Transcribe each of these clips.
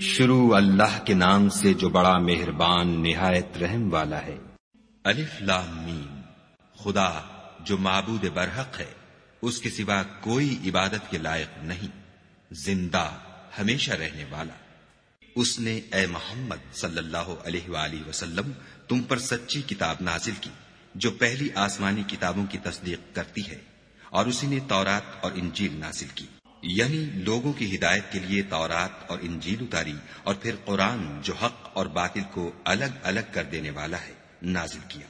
شروع اللہ کے نام سے جو بڑا مہربان، نہایت رحم والا ہے۔ الف لام میم۔ خدا جو معبود برحق ہے، اس کے سوا کوئی عبادت کے لائق نہیں۔ زندہ، ہمیشہ رہنے والا۔ اس نے اے محمد صلی اللہ علیہ وآلہ وسلم، تم پر سچی کتاب نازل کی، جو پہلی آسمانی کتابوں کی تصدیق کرتی ہے، اور اسی نے تورات اور انجیل نازل کی۔ یعنی لوگوں کی ہدایت کے لیے تورات اور انجیل اتاری اور پھر قرآن جو حق اور باطل کو الگ الگ کر دینے والا ہے، نازل کیا۔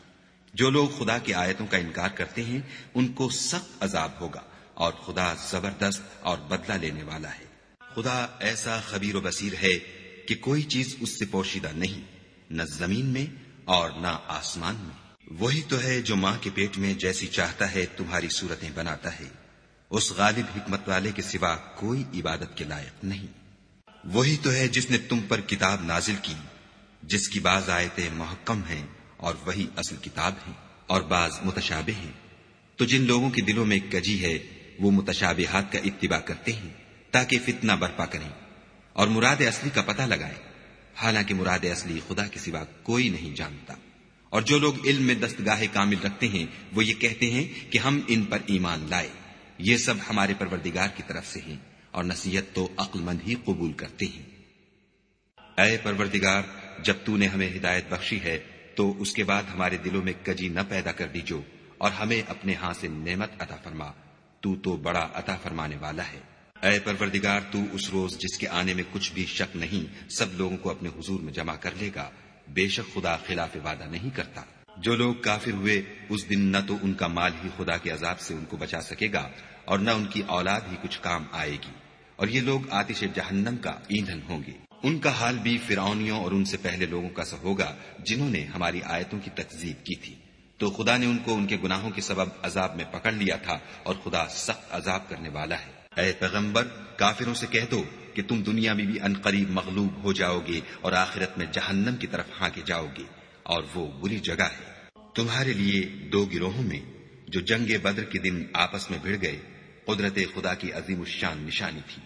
جو لوگ خدا کی آیتوں کا انکار کرتے ہیں، ان کو سخت عذاب ہوگا اور خدا زبردست اور بدلہ لینے والا ہے۔ خدا ایسا خبیر و بصیر ہے کہ کوئی چیز اس سے پوشیدہ نہیں، نہ زمین میں اور نہ آسمان میں۔ وہی تو ہے جو ماں کے پیٹ میں جیسی چاہتا ہے تمہاری صورتیں بناتا ہے۔ اس غالب حکمت والے کے سوا کوئی عبادت کے لائق نہیں۔ وہی تو ہے جس نے تم پر کتاب نازل کی، جس کی بعض آیتیں محکم ہیں اور وہی اصل کتاب ہیں اور بعض متشابہ ہیں۔ تو جن لوگوں کے دلوں میں کجی ہے، وہ متشابہات کا اتباع کرتے ہیں تاکہ فتنہ برپا کریں اور مراد اصلی کا پتہ لگائیں۔ حالانکہ مراد اصلی خدا کے سوا کوئی نہیں جانتا۔ اور جو لوگ علم میں دستگاہ کامل رکھتے ہیں، وہ یہ کہتے ہیں کہ ہم ان پر ایمان لائے۔ یہ سب ہمارے پروردگار کی طرف سے ہیں اور نصیحت تو عقل مند ہی قبول کرتے ہیں۔ اے پروردگار، جب تو نے ہمیں ہدایت بخشی ہے، تو اس کے بعد ہمارے دلوں میں کجی نہ پیدا کر دیجو اور ہمیں اپنے ہاں سے نعمت عطا فرما۔ تو تو بڑا عطا فرمانے والا ہے۔ اے پروردگار، تو اس روز جس کے آنے میں کچھ بھی شک نہیں، سب لوگوں کو اپنے حضور میں جمع کر لے گا۔ بے شک خدا خلاف وعدہ نہیں کرتا۔ جو لوگ کافر ہوئے، اس دن نہ تو ان کا مال ہی خدا کے عذاب سے ان کو بچا سکے گا، اور نہ ان کی اولاد ہی کچھ کام آئے گی۔ اور یہ لوگ آتش جہنم کا ایندھن ہوں گے۔ ان کا حال بھی فرعونیوں اور ان سے پہلے لوگوں کا سا ہوگا، جنہوں نے ہماری آیتوں کی تکزیب کی تھی۔ تو خدا نے ان کو ان کے گناہوں کے سبب عذاب میں پکڑ لیا تھا، اور خدا سخت عذاب کرنے والا ہے۔ اے پیغمبر، کافروں سے کہہ دو کہ تم دنیا میں بھی انقریب مغلوب ہو جاؤ گے، اور آخرت میں جہنم کی طرف ہاں کے جاؤ گے۔ اور وہ بری جگہ ہے۔ تمہارے لیے دو گروہوں میں جو جنگ بدر کے دن آپس میں بھڑ گئے، قدرت خدا کی عظیم الشان نشانی تھی۔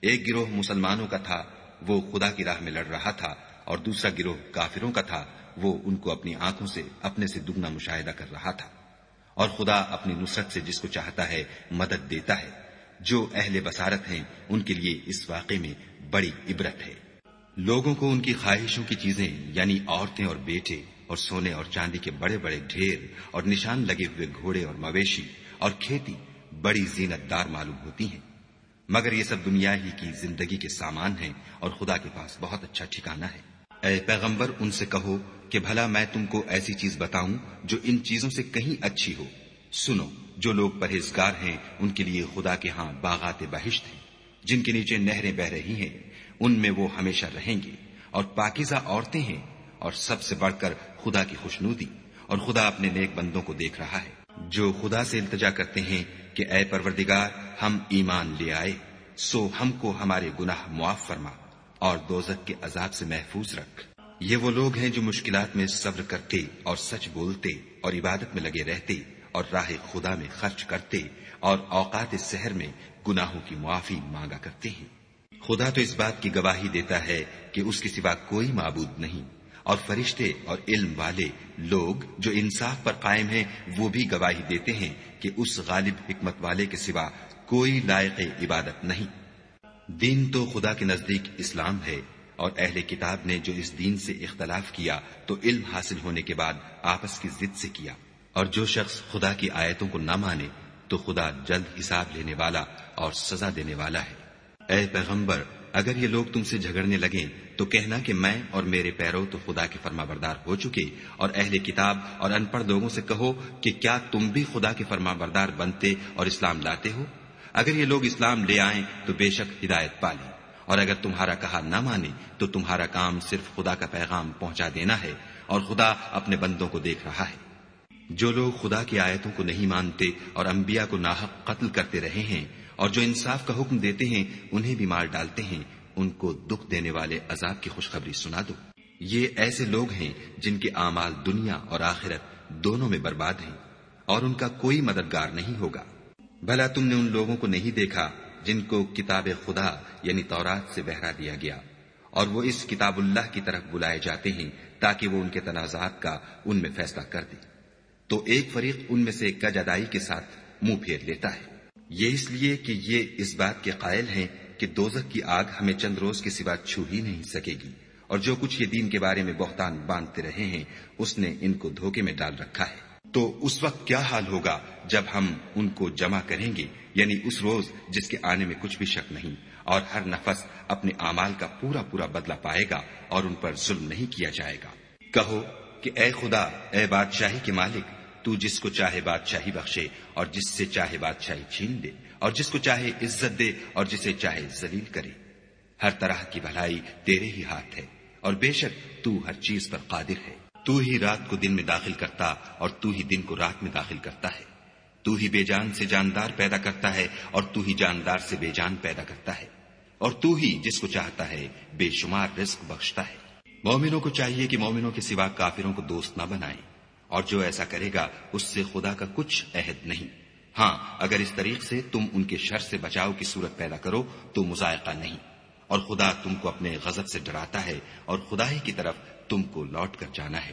ایک گروہ مسلمانوں کا تھا، وہ خدا کی راہ میں لڑ رہا تھا، اور دوسرا گروہ کافروں کا تھا، وہ ان کو اپنی آنکھوں سے، اپنے سے دگنا مشاہدہ کر رہا تھا۔ اور خدا اپنی نصرت سے جس کو چاہتا ہے، مدد دیتا ہے۔ جو اہل بسارت ہیں، ان کے لیے اس واقعے میں بڑی عبرت ہے۔ لوگوں کو ان کی خواہشوں کی چیزیں یعنی عورتیں اور بیٹے، اور سونے اور چاندی کے بڑے بڑے ڈھیر اور نشان لگے ہوئے گھوڑے اور مویشی اور کھیتی بڑی زینت دار معلوم ہوتی ہیں۔ مگر یہ سب دنیا ہی کی زندگی کے سامان ہیں اور خدا کے پاس بہت اچھا ٹھکانہ ہے۔ اے پیغمبر، ان سے کہو کہ بھلا میں تم کو ایسی چیز بتاؤں جو ان چیزوں سے کہیں اچھی ہو۔ سنو، جو لوگ پرہیزگار ہیں، ان کے لیے خدا کے ہاں باغات بہشت ہیں، جن کے نیچے نہریں بہ رہی ہیں۔ ان میں وہ ہمیشہ رہیں گے اور پاکیزہ عورتیں ہیں اور سب سے بڑھ کر خدا کی خوشنودی اور خدا اپنے نیک بندوں کو دیکھ رہا ہے۔ جو خدا سے التجا کرتے ہیں کہ اے پروردگار، ہم ایمان لے آئے، سو ہم کو ہمارے گناہ معاف فرما اور دوزک کے عذاب سے محفوظ رکھ۔ یہ وہ لوگ ہیں جو مشکلات میں صبر کرتے اور سچ بولتے اور عبادت میں لگے رہتے اور راہ خدا میں خرچ کرتے اور اوقات سحر میں گناہوں کی معافی مانگا کرتے ہیں۔ خدا تو اس بات کی گواہی دیتا ہے کہ اس کے سوا کوئی معبود نہیں۔ اور فرشتے اور علم والے لوگ جو انصاف پر قائم ہیں، وہ بھی گواہی دیتے ہیں کہ اس غالب حکمت والے کے سوا کوئی لائق عبادت نہیں۔ دین تو خدا کے نزدیک اسلام ہے، اور اہل کتاب نے جو اس دین سے اختلاف کیا تو علم حاصل ہونے کے بعد آپس کی ضد سے کیا۔ اور جو شخص خدا کی آیتوں کو نہ مانے تو خدا جلد حساب لینے والا اور سزا دینے والا ہے۔ اے پیغمبر، اگر یہ لوگ تم سے جھگڑنے لگیں، تو کہنا کہ میں اور میرے پیرو تو خدا کے فرما بردار ہو چکے، اور اہل کتاب اور ان پڑھ لوگوں سے کہو کہ کیا تم بھی خدا کے فرما بردار بنتے اور اسلام لاتے ہو؟ اگر یہ لوگ اسلام لے آئیں، تو بے شک ہدایت پالیں۔ اور اگر تمہارا کہا نہ مانے، تو تمہارا کام صرف خدا کا پیغام پہنچا دینا ہے، اور خدا اپنے بندوں کو دیکھ رہا ہے۔ جو لوگ خدا کی آیتوں کو نہیں مانتے اور انبیاء کو ناحق قتل کرتے رہے ہیں اور جو انصاف کا حکم دیتے ہیں، انہیں بھی مار ڈالتے ہیں۔ ان کو دکھ دینے والے عذاب کی خوشخبری سنا دو۔ یہ ایسے لوگ ہیں جن کے اعمال دنیا اور آخرت دونوں میں برباد ہیں اور ان کا کوئی مددگار نہیں ہوگا۔ بھلا تم نے ان لوگوں کو نہیں دیکھا جن کو کتاب خدا یعنی تورات سے بہرا دیا گیا۔ اور وہ اس کتاب اللہ کی طرف بلائے جاتے ہیں تاکہ وہ ان کے تنازعات کا ان میں فیصلہ کر دے۔ تو ایک فریق ان میں سے کج ادائی کے ساتھ منہ پھیر لیتا ہے۔ یہ اس لیے کہ یہ اس بات کے قائل ہیں کہ دوزک کی آگ ہمیں چند روز کے سوا چھو ہی نہیں سکے گی اور جو کچھ یہ دین کے بارے میں بہتان باندھتے رہے ہیں، اس نے ان کو دھوکے میں ڈال رکھا ہے۔ تو اس وقت کیا حال ہوگا جب ہم ان کو جمع کریں گے؟ یعنی اس روز جس کے آنے میں کچھ بھی شک نہیں، اور ہر نفس اپنے اعمال کا پورا پورا بدلہ پائے گا اور ان پر ظلم نہیں کیا جائے گا۔ کہو کہ اے خدا، اے بادشاہی کے مالک تو جس کو چاہے بادشاہی بخشے اور جس سے چاہے بادشاہی چھین دے اور جس کو چاہے عزت دے اور جسے چاہے ذلیل کرے۔ ہر طرح کی بھلائی تیرے ہی ہاتھ ہے اور بے شک تو ہر چیز پر قادر ہے۔ تو ہی رات کو دن میں داخل کرتا اور تو ہی دن کو رات میں داخل کرتا ہے۔ تو ہی بے جان سے جاندار پیدا کرتا ہے اور تو ہی جاندار سے بے جان پیدا کرتا ہے۔ اور تو ہی جس کو چاہتا ہے بے شمار رزق بخشتا ہے۔ مومنوں کو چاہیے کہ مومنوں کے سوا کافروں کو دوست نہ بنائیں۔ اور جو ایسا کرے گا، اس سے خدا کا کچھ عہد نہیں۔ ہاں اگر اس طریق سے تم ان کے شر سے بچاؤ کی صورت پیدا کرو، تو مذائقہ نہیں۔ اور خدا تم کو اپنے غضب سے ڈراتا ہے، اور خدا ہی کی طرف تم کو لوٹ کر جانا ہے۔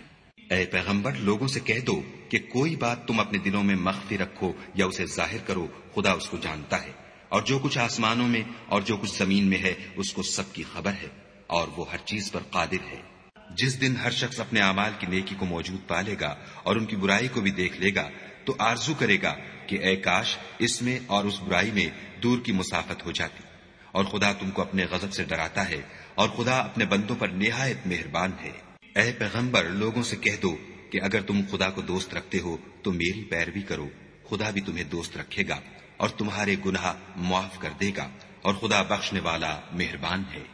اے پیغمبر، لوگوں سے کہہ دو کہ کوئی بات تم اپنے دلوں میں مخفی رکھو یا اسے ظاہر کرو، خدا اس کو جانتا ہے۔ اور جو کچھ آسمانوں میں اور جو کچھ زمین میں ہے، اس کو سب کی خبر ہے، اور وہ ہر چیز پر قادر ہے۔ جس دن ہر شخص اپنے اعمال کی نیکی کو موجود پا لے گا اور ان کی برائی کو بھی دیکھ لے گا، تو آرزو کرے گا کہ اے کاش، اس میں اور اس برائی میں دور کی مسافت ہو جاتی۔ اور خدا تم کو اپنے غضب سے ڈراتا ہے اور خدا اپنے بندوں پر نہایت مہربان ہے۔ اے پیغمبر، لوگوں سے کہہ دو کہ اگر تم خدا کو دوست رکھتے ہو تو میری پیروی کرو۔ خدا بھی تمہیں دوست رکھے گا اور تمہارے گناہ معاف کر دے گا۔ اور خدا بخشنے والا مہربان ہے۔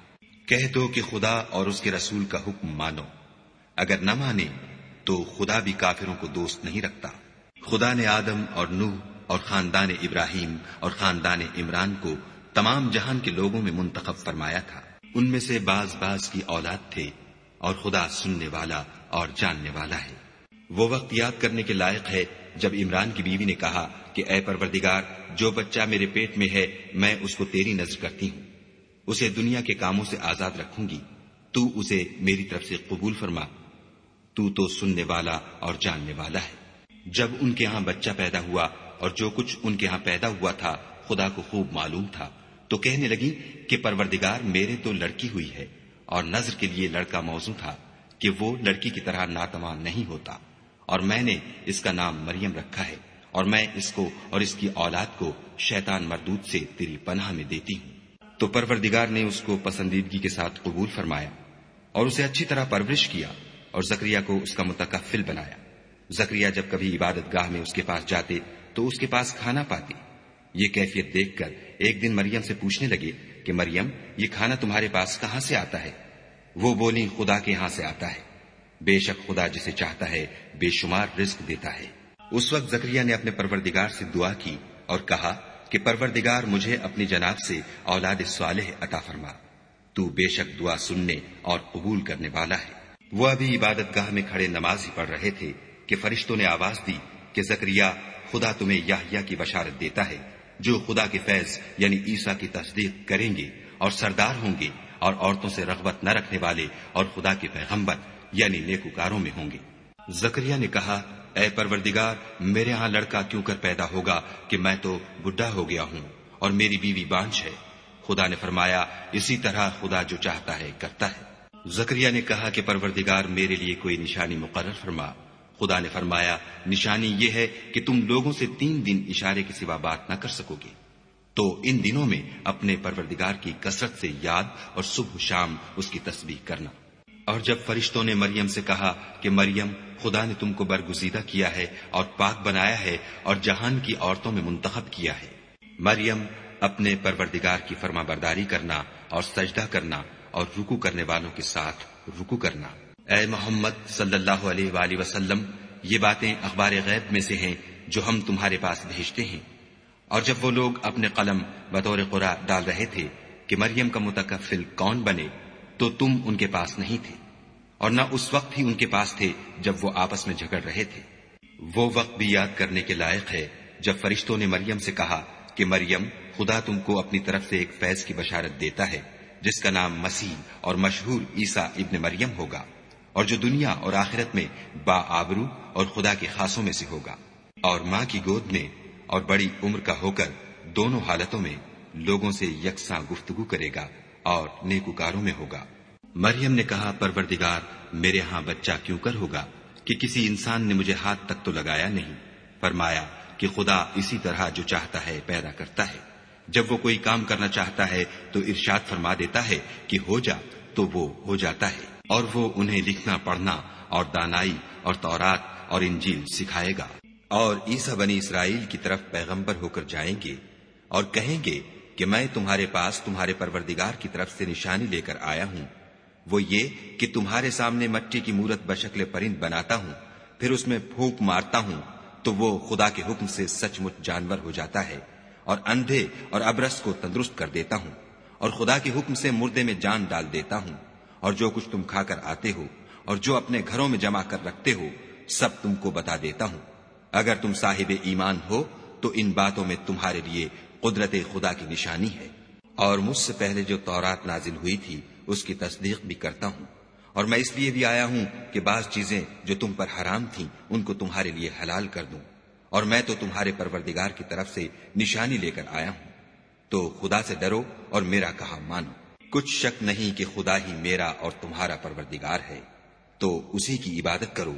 کہہ دو کہ خدا اور اس کے رسول کا حکم مانو۔ اگر نہ مانے تو خدا بھی کافروں کو دوست نہیں رکھتا۔ خدا نے آدم اور نوح اور خاندان ابراہیم اور خاندان عمران کو تمام جہان کے لوگوں میں منتخب فرمایا تھا۔ ان میں سے باز باز کی اولاد تھے اور خدا سننے والا اور جاننے والا ہے۔ وہ وقت یاد کرنے کے لائق ہے جب عمران کی بیوی نے کہا کہ، اے پروردگار، جو بچہ میرے پیٹ میں ہے، میں اس کو تیری نظر کرتی ہوں۔ اسے دنیا کے کاموں سے آزاد رکھوں گی۔ تو اسے میری طرف سے قبول فرما۔ تو تو سننے والا اور جاننے والا ہے۔ جب ان کے ہاں بچہ پیدا ہوا اور جو کچھ ان کے ہاں پیدا ہوا تھا، خدا کو خوب معلوم تھا۔ تو کہنے لگی کہ پروردگار میرے تو لڑکی ہوئی ہے اور نظر کے لیے لڑکا موضوع تھا کہ وہ لڑکی کی طرح ناتمان نہیں ہوتا۔ اور میں نے اس کا نام مریم رکھا ہے اور میں اس کو اور اس کی اولاد کو شیطان مردود سے تیری پناہ میں دیتی ہوں۔ تو پروردگار نے اس کو پسندیدگی کے ساتھ قبول فرمایا اور اسے اچھی طرح پرورش کیا اور زکریہ کو اس کا متکفل بنایا۔ زکریہ جب کبھی عبادت گاہ میں اس کے پاس جاتے تو اس کے پاس کھانا پاتے۔ یہ کیفیت دیکھ کر ایک دن مریم سے پوچھنے لگے کہ مریم، یہ کھانا تمہارے پاس کہاں سے آتا ہے؟ وہ بولی خدا کے ہاں سے آتا ہے۔ بے شک خدا جسے چاہتا ہے بے شمار رزق دیتا ہے۔ اس وقت زکریہ نے اپنے پروردگار سے دعا کی اور کہا کہ پروردگار مجھے اپنی جناب سے اولاد صالح عطا فرما۔ تو بے شک دعا سننے اور قبول کرنے والا ہے۔ وہ ابھی عبادت گاہ میں کھڑے نماز ہی پڑھ رہے تھے کہ فرشتوں نے آواز دی کہ زکریہ خدا تمہیں یاہیا کی بشارت دیتا ہے، جو خدا کے فیض یعنی عیسیٰ کی تصدیق کریں گے اور سردار ہوں گے اور عورتوں سے رغبت نہ رکھنے والے اور خدا کے پیغمبر یعنی نیکوکاروں میں ہوں گے۔ زکریہ نے کہا اے پروردگار، میرے ہاں لڑکا کیوں کر پیدا ہوگا کہ میں تو بڈھا ہو گیا ہوں اور میری بیوی بانچ ہے؟ خدا نے فرمایا، اسی طرح خدا جو چاہتا ہے، کرتا ہے۔ زکریہ نے کہا کہ پروردگار، میرے لیے کوئی نشانی مقرر فرما۔ خدا نے فرمایا، نشانی یہ ہے کہ تم لوگوں سے تین دن اشارے کے سوا بات نہ کر سکو گے۔ تو ان دنوں میں اپنے پروردگار کی کثرت سے یاد اور صبح شام اس کی تصویر کرنا۔ اور جب فرشتوں نے مریم سے کہا کہ مریم خدا نے تم کو برگزیدہ کیا ہے اور پاک بنایا ہے اور جہان کی عورتوں میں منتخب کیا ہے۔ مریم، اپنے پروردگار کی فرما برداری کرنا اور سجدہ کرنا اور رکو کرنے والوں کے ساتھ رکو کرنا۔ اے محمد صلی اللہ علیہ وآلہ وسلم، یہ باتیں اخبار غیب میں سے ہیں جو ہم تمہارے پاس بھیجتے ہیں۔ اور جب وہ لوگ اپنے قلم بطور قرآ ڈال رہے تھے کہ مریم کا متکفل کون بنے، تو تم ان کے پاس نہیں تھے۔ اور نہ اس وقت ہی ان کے پاس تھے جب وہ آپس میں جھگڑ رہے تھے۔ وہ وقت بھی یاد کرنے کے لائق ہے جب فرشتوں نے مریم سے کہا کہ مریم، خدا تم کو اپنی طرف سے ایک فیض کی بشارت دیتا ہے، جس کا نام مسیح اور مشہور عیسیٰ ابن مریم ہوگا، اور جو دنیا اور آخرت میں با آبرو اور خدا کے خاصوں میں سے ہوگا۔ اور ماں کی گود میں اور بڑی عمر کا ہو کر دونوں حالتوں میں لوگوں سے یکساں گفتگو کرے گا اور نیکوکاروں میں ہوگا۔ مریم نے کہا، پروردگار، میرے ہاں بچہ کیوں کر ہوگا کہ کسی انسان نے مجھے ہاتھ تک تو لگایا نہیں؟ فرمایا کہ خدا اسی طرح جو چاہتا ہے پیدا کرتا ہے۔ جب وہ کوئی کام کرنا چاہتا ہے تو ارشاد فرما دیتا ہے کہ ہو جا، تو وہ ہو جاتا ہے۔ اور وہ انہیں لکھنا، پڑھنا اور دانائی اور تورات اور انجیل سکھائے گا۔ اور عیسا بنی اسرائیل کی طرف پیغمبر ہو کر جائیں گے اور کہیں گے کہ میں تمہارے پاس تمہارے پروردگار کی طرف سے نشانی لے کر آیا ہوں۔ وہ یہ کہ تمہارے سامنے مٹی کی مورت بشکل پرند بناتا ہوں، پھر اس میں پھونک مارتا ہوں، تو وہ خدا کے حکم سے سچ مچ جانور ہو جاتا ہے اور اندھے اور ابرس کو تندرست کر دیتا ہوں، اور خدا کے حکم سے مردے میں جان ڈال دیتا ہوں۔ اور جو کچھ تم کھا کر آتے ہو، اور جو اپنے گھروں میں جمع کر رکھتے ہو، سب تم کو بتا دیتا ہوں۔ اگر تم صاحب ایمان ہو، تو ان باتوں میں تمہارے لیے قدرت خدا کی نشانی ہے۔ اور مجھ سے پہلے جو تورات نازل ہوئی تھی اس کی تصدیق بھی کرتا ہوں۔ اور میں اس لیے بھی آیا ہوں کہ بعض چیزیں جو تم پر حرام تھیں، ان کو تمہارے لیے حلال کر دوں۔ اور میں تو تمہارے پروردگار کی طرف سے نشانی لے کر آیا ہوں۔ تو خدا سے ڈرو اور میرا کہا مانو۔ کچھ شک نہیں کہ خدا ہی میرا اور تمہارا پروردگار ہے۔ تو اسی کی عبادت کرو،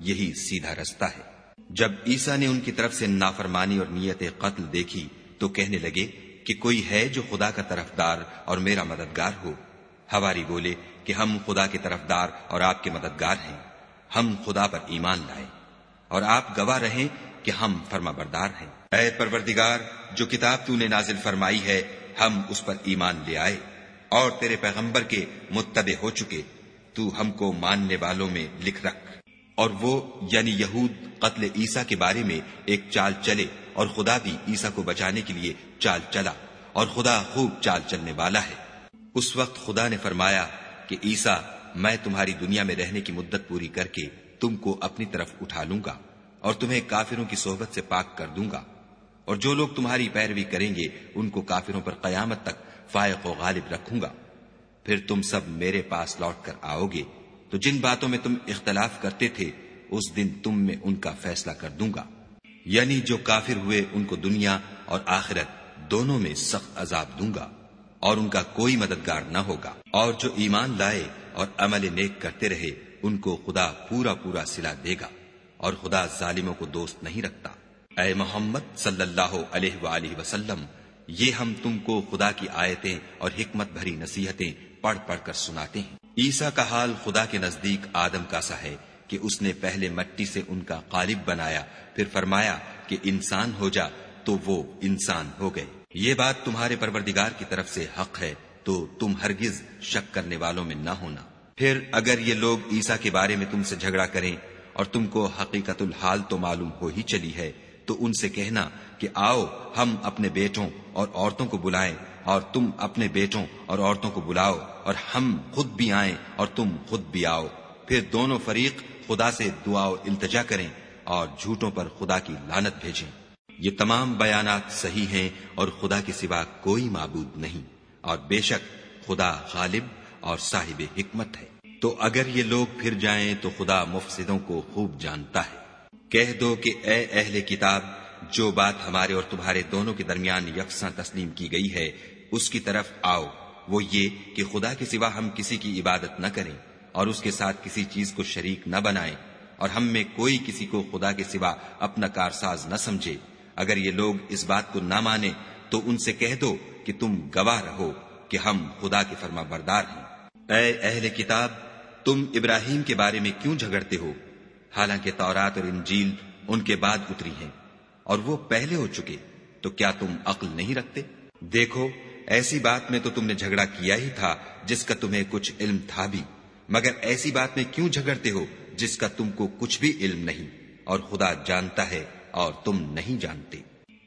یہی سیدھا رستہ ہے۔ جب عیسا نے ان کی طرف سے نافرمانی اور نیت قتل دیکھی، تو کہنے لگے کہ کوئی ہے جو خدا کا طرف دار اور میرا مددگار ہو۔ ہواری بولے کہ ہم خدا کے طرف دار اور آپ کے مددگار ہیں۔ ہم خدا پر ایمان لائے اور آپ گواہ رہیں کہ ہم فرما بردار ہیں۔ اے پروردگار، جو کتاب تو نے نازل فرمائی ہے، ہم اس پر ایمان لے آئے اور تیرے پیغمبر کے متبع ہو چکے، تو ہم کو ماننے والوں میں لکھ رکھ۔ اور وہ یعنی یہود، قتل عیسیٰ کے بارے میں ایک چال چلے اور خدا بھی عیسیٰ کو بچانے کے لیے چال چلا اور خدا خوب چال چلنے والا ہے۔ اس وقت خدا نے فرمایا کہ عیسا میں تمہاری دنیا میں رہنے کی مدت پوری کر کے تم کو اپنی طرف اٹھا لوں گا اور تمہیں کافروں کی صحبت سے پاک کر دوں گا۔ اور جو لوگ تمہاری پیروی کریں گے، ان کو کافروں پر قیامت تک فائق و غالب رکھوں گا۔ پھر تم سب میرے پاس لوٹ کر آؤ گے۔ تو جن باتوں میں تم اختلاف کرتے تھے، اس دن تم میں ان کا فیصلہ کر دوں گا۔ یعنی جو کافر ہوئے، ان کو دنیا اور آخرت دونوں میں سخت عذاب دوں گا۔ اور ان کا کوئی مددگار نہ ہوگا۔ اور جو ایمان لائے اور عمل نیک کرتے رہے، ان کو خدا پورا پورا سلا دے گا۔ اور خدا ظالموں کو دوست نہیں رکھتا۔ اے محمد صلی اللہ علیہ وآلہ وسلم، یہ ہم تم کو خدا کی آیتیں اور حکمت بھری نصیحتیں پڑھ پڑھ کر سناتے ہیں۔ عیسا کا حال خدا کے نزدیک آدم کا سا ہے کہ اس نے پہلے مٹی سے ان کا قالب بنایا، پھر فرمایا کہ انسان ہو جا تو وہ انسان ہو گئے۔ یہ بات تمہارے پروردگار کی طرف سے حق ہے، تو تم ہرگز شک کرنے والوں میں نہ ہونا۔ پھر اگر یہ لوگ عیسا کے بارے میں تم سے جھگڑا کریں اور تم کو حقیقت الحال تو معلوم ہو ہی چلی ہے، تو ان سے کہنا کہ آؤ ہم اپنے بیٹوں اور عورتوں کو بلائیں اور تم اپنے بیٹوں اور عورتوں کو بلاؤ اور ہم خود بھی آئیں اور تم خود بھی آؤ۔ پھر دونوں فریق خدا سے دعا التجا کریں اور جھوٹوں پر خدا کی لانت بھیجیں۔ یہ تمام بیانات صحیح ہیں اور خدا کے سوا کوئی معبود نہیں اور بے شک خدا غالب اور صاحب حکمت ہے۔ تو اگر یہ لوگ پھر جائیں تو خدا مفسدوں کو خوب جانتا ہے۔ کہہ دو کہ اے اہل کتاب، جو بات ہمارے اور تمہارے دونوں کے درمیان یکساں تسلیم کی گئی ہے، اس کی طرف آؤ۔ وہ یہ کہ خدا کے سوا ہم کسی کی عبادت نہ کریں اور اس کے ساتھ کسی چیز کو شریک نہ بنائیں اور ہم میں کوئی کسی کو خدا کے سوا اپنا کارساز نہ سمجھے۔ اگر یہ لوگ اس بات کو نہ مانے، تو ان سے کہہ دو کہ تم گواہ رہو کہ ہم خدا کے فرما بردار ہیں۔ اے اہل کتاب، تم ابراہیم کے بارے میں کیوں جھگڑتے ہو؟ حالانکہ تورات اور انجیل ان کے بعد اتری ہیں، اور وہ پہلے ہو چکے، تو کیا تم عقل نہیں رکھتے؟ دیکھو، ایسی بات میں تو تم نے جھگڑا کیا ہی تھا، جس کا تمہیں کچھ علم تھا بھی۔ مگر ایسی بات میں کیوں جھگڑتے ہو، جس کا تم کو کچھ بھی علم نہیں؟ اور خدا جانتا ہے اور تم نہیں جانتے۔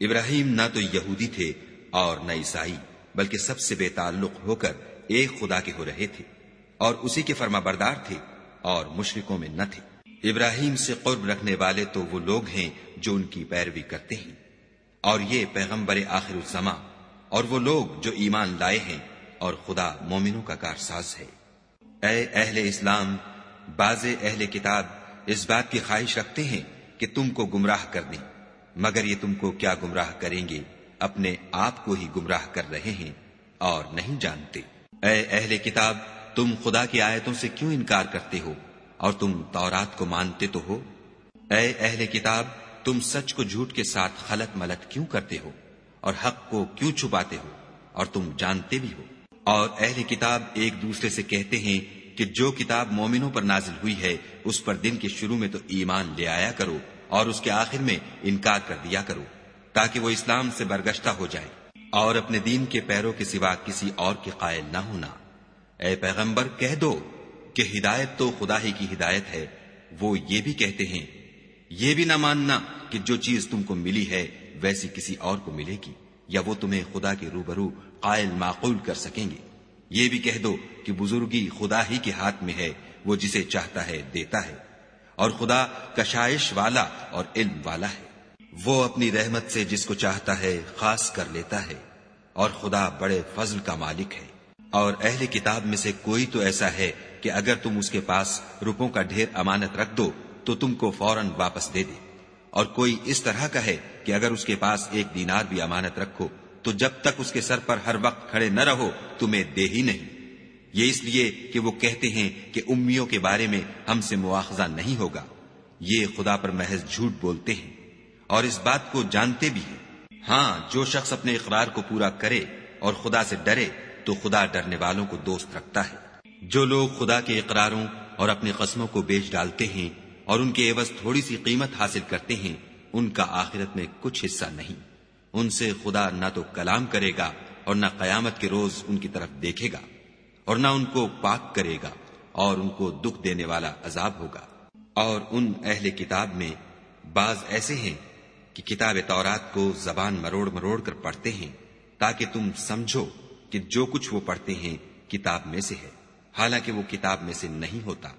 ابراہیم نہ تو یہودی تھے اور نہ عیسائی، بلکہ سب سے بے تعلق ہو کر ایک خدا کے ہو رہے تھے اور اسی کے فرما بردار تھے اور مشرقوں میں نہ تھے۔ ابراہیم سے قرب رکھنے والے تو وہ لوگ ہیں جو ان کی پیروی کرتے ہیں۔ اور یہ پیغمبر آخر الزما اور وہ لوگ جو ایمان لائے ہیں اور خدا مومنوں کا کارساز ہے۔ اے اہل اسلام، باز اہل کتاب، اس بات کی خواہش رکھتے ہیں کہ تم کو گمراہ کر دیں۔ مگر یہ تم کو کیا گمراہ کریں گے؟ اپنے آپ کو ہی گمراہ کر رہے ہیں اور نہیں جانتے۔ اے اہل کتاب، تم خدا کی آیتوں سے کیوں انکار کرتے ہو؟ اور تم تورات کو مانتے تو ہو؟ اے اہل کتاب، تم سچ کو جھوٹ کے ساتھ خلط ملت کیوں کرتے ہو؟ اور حق کو کیوں چھپاتے ہو؟ اور تم جانتے بھی ہو؟ اور اہل کتاب ایک دوسرے سے کہتے ہیں کہ جو کتاب مومنوں پر نازل ہوئی ہے، اس پر دن کے شروع میں تو ایمان لے آیا کرو اور اس کے آخر میں انکار کر دیا کرو، تاکہ وہ اسلام سے برگشتہ ہو جائے اور اپنے دین کے پیروں کے سوا کسی اور کے قائل نہ ہونا۔ اے پیغمبر، کہہ دو کہ ہدایت تو خدا ہی کی ہدایت ہے، وہ یہ بھی کہتے ہیں، یہ بھی نہ ماننا کہ جو چیز تم کو ملی ہے، ویسی کسی اور کو ملے گی، یا وہ تمہیں خدا کے روبرو قائل معقول کر سکیں گے۔ یہ بھی کہہ دو کہ بزرگی خدا ہی کے ہاتھ میں ہے، وہ جسے چاہتا ہے، دیتا ہے۔ اور خدا کشائش والا اور علم والا ہے۔ وہ اپنی رحمت سے جس کو چاہتا ہے، خاص کر لیتا ہے۔ اور خدا بڑے فضل کا مالک ہے۔ اور اہل کتاب میں سے کوئی تو ایسا ہے کہ اگر تم اس کے پاس روپوں کا ڈھیر امانت رکھ دو، تو تم کو فوراً واپس دے دے۔ اور کوئی اس طرح کا ہے کہ اگر اس کے پاس ایک دینار بھی امانت رکھو تو جب تک اس کے سر پر ہر وقت کھڑے نہ رہو، تمہیں دے ہی نہیں۔ یہ اس لیے کہ وہ کہتے ہیں کہ امیوں کے بارے میں ہم سے مواخذہ نہیں ہوگا۔ یہ خدا پر محض جھوٹ بولتے ہیں اور اس بات کو جانتے بھی ہیں۔ ہاں جو شخص اپنے اقرار کو پورا کرے اور خدا سے ڈرے، تو خدا ڈرنے والوں کو دوست رکھتا ہے۔ جو لوگ خدا کے اقراروں اور اپنی قسموں کو بیچ ڈالتے ہیں اور ان کے عوض تھوڑی سی قیمت حاصل کرتے ہیں، ان کا آخرت میں کچھ حصہ نہیں۔ ان سے خدا نہ تو کلام کرے گا اور نہ قیامت کے روز ان کی طرف دیکھے گا اور نہ ان کو پاک کرے گا اور ان کو دکھ دینے والا عذاب ہوگا۔ اور ان اہل کتاب میں بعض ایسے ہیں کہ کتاب تورات کو زبان مروڑ مروڑ کر پڑھتے ہیں تاکہ تم سمجھو کہ جو کچھ وہ پڑھتے ہیں کتاب میں سے ہے۔ حالانکہ وہ کتاب میں سے نہیں ہوتا۔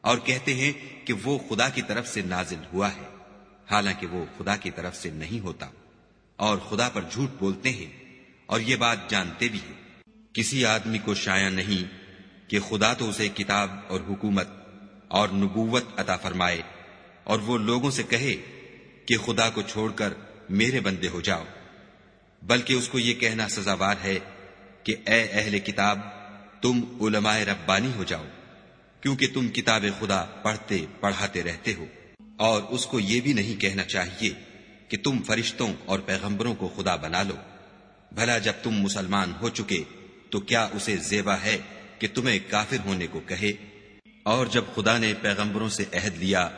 اور کہتے ہیں کہ وہ خدا کی طرف سے نازل ہوا ہے۔ حالانکہ وہ خدا کی طرف سے نہیں ہوتا۔ اور خدا پر جھوٹ بولتے ہیں اور یہ بات جانتے بھی ہیں۔ کسی آدمی کو شایا نہیں کہ خدا تو اسے کتاب اور حکومت اور نبوت عطا فرمائے اور وہ لوگوں سے کہے کہ خدا کو چھوڑ کر میرے بندے ہو جاؤ، بلکہ اس کو یہ کہنا سزاوار ہے کہ اے اہل کتاب، تم علماء ربانی ہو جاؤ، کیونکہ تم کتاب خدا پڑھتے پڑھاتے رہتے ہو۔ اور اس کو یہ بھی نہیں کہنا چاہیے کہ تم فرشتوں اور پیغمبروں کو خدا بنا لو۔ بھلا جب تم مسلمان ہو چکے، تو کیا اسے زیبا ہے کہ تمہیں کافر ہونے کو کہے؟ اور جب خدا نے پیغمبروں سے عہد لیا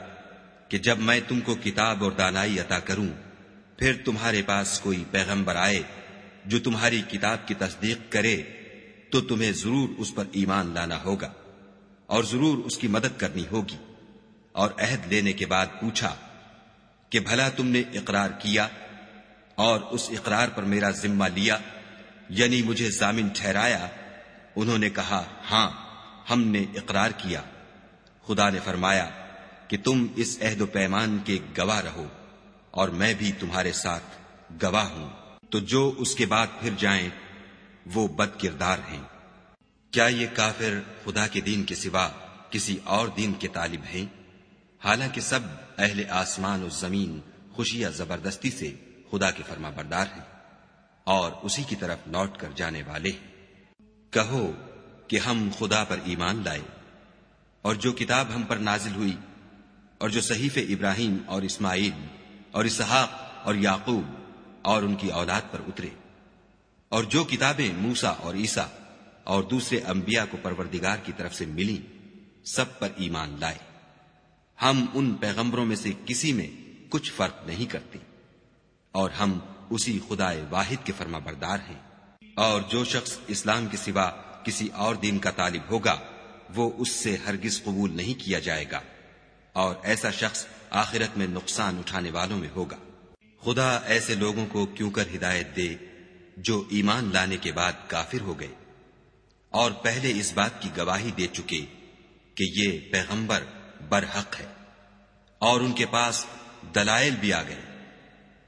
کہ جب میں تم کو کتاب اور دانائی عطا کروں، پھر تمہارے پاس کوئی پیغمبر آئے جو تمہاری کتاب کی تصدیق کرے، تو تمہیں ضرور اس پر ایمان لانا ہوگا اور ضرور اس کی مدد کرنی ہوگی۔ اور عہد لینے کے بعد پوچھا کہ بھلا تم نے اقرار کیا اور اس اقرار پر میرا ذمہ لیا یعنی مجھے ضامن ٹھہرایا، انہوں نے کہا ہاں ہم نے اقرار کیا۔ خدا نے فرمایا کہ تم اس عہد و پیمان کے گواہ رہو اور میں بھی تمہارے ساتھ گواہ ہوں۔ تو جو اس کے بعد پھر جائیں، وہ بد کردار ہیں۔ کیا یہ کافر خدا کے دین کے سوا کسی اور دین کے طالب ہیں؟ حالانکہ سب اہل آسمان و زمین خوشی یا زبردستی سے خدا کے فرما بردار ہیں اور اسی کی طرف لوٹ کر جانے والے کہو کہ ہم خدا پر ایمان لائے اور جو کتاب ہم پر نازل ہوئی اور جو صحیف ابراہیم اور اسماعیل اور اسحاق اور یعقوب اور ان کی اولاد پر اترے اور جو کتابیں موسا اور عیسا اور دوسرے انبیاء کو پروردگار کی طرف سے ملی سب پر ایمان لائے۔ ہم ان پیغمبروں میں سے کسی میں کچھ فرق نہیں کرتے۔ اور ہم اسی خدا واحد کے فرما بردار ہیں۔ اور جو شخص اسلام کے سوا کسی اور دین کا طالب ہوگا، وہ اس سے ہرگز قبول نہیں کیا جائے گا۔ اور ایسا شخص آخرت میں نقصان اٹھانے والوں میں ہوگا۔ خدا ایسے لوگوں کو کیوں کر ہدایت دے جو ایمان لانے کے بعد کافر ہو گئے؟ اور پہلے اس بات کی گواہی دے چکے کہ یہ پیغمبر برحق ہے۔ اور ان کے پاس دلائل بھی آ گئے۔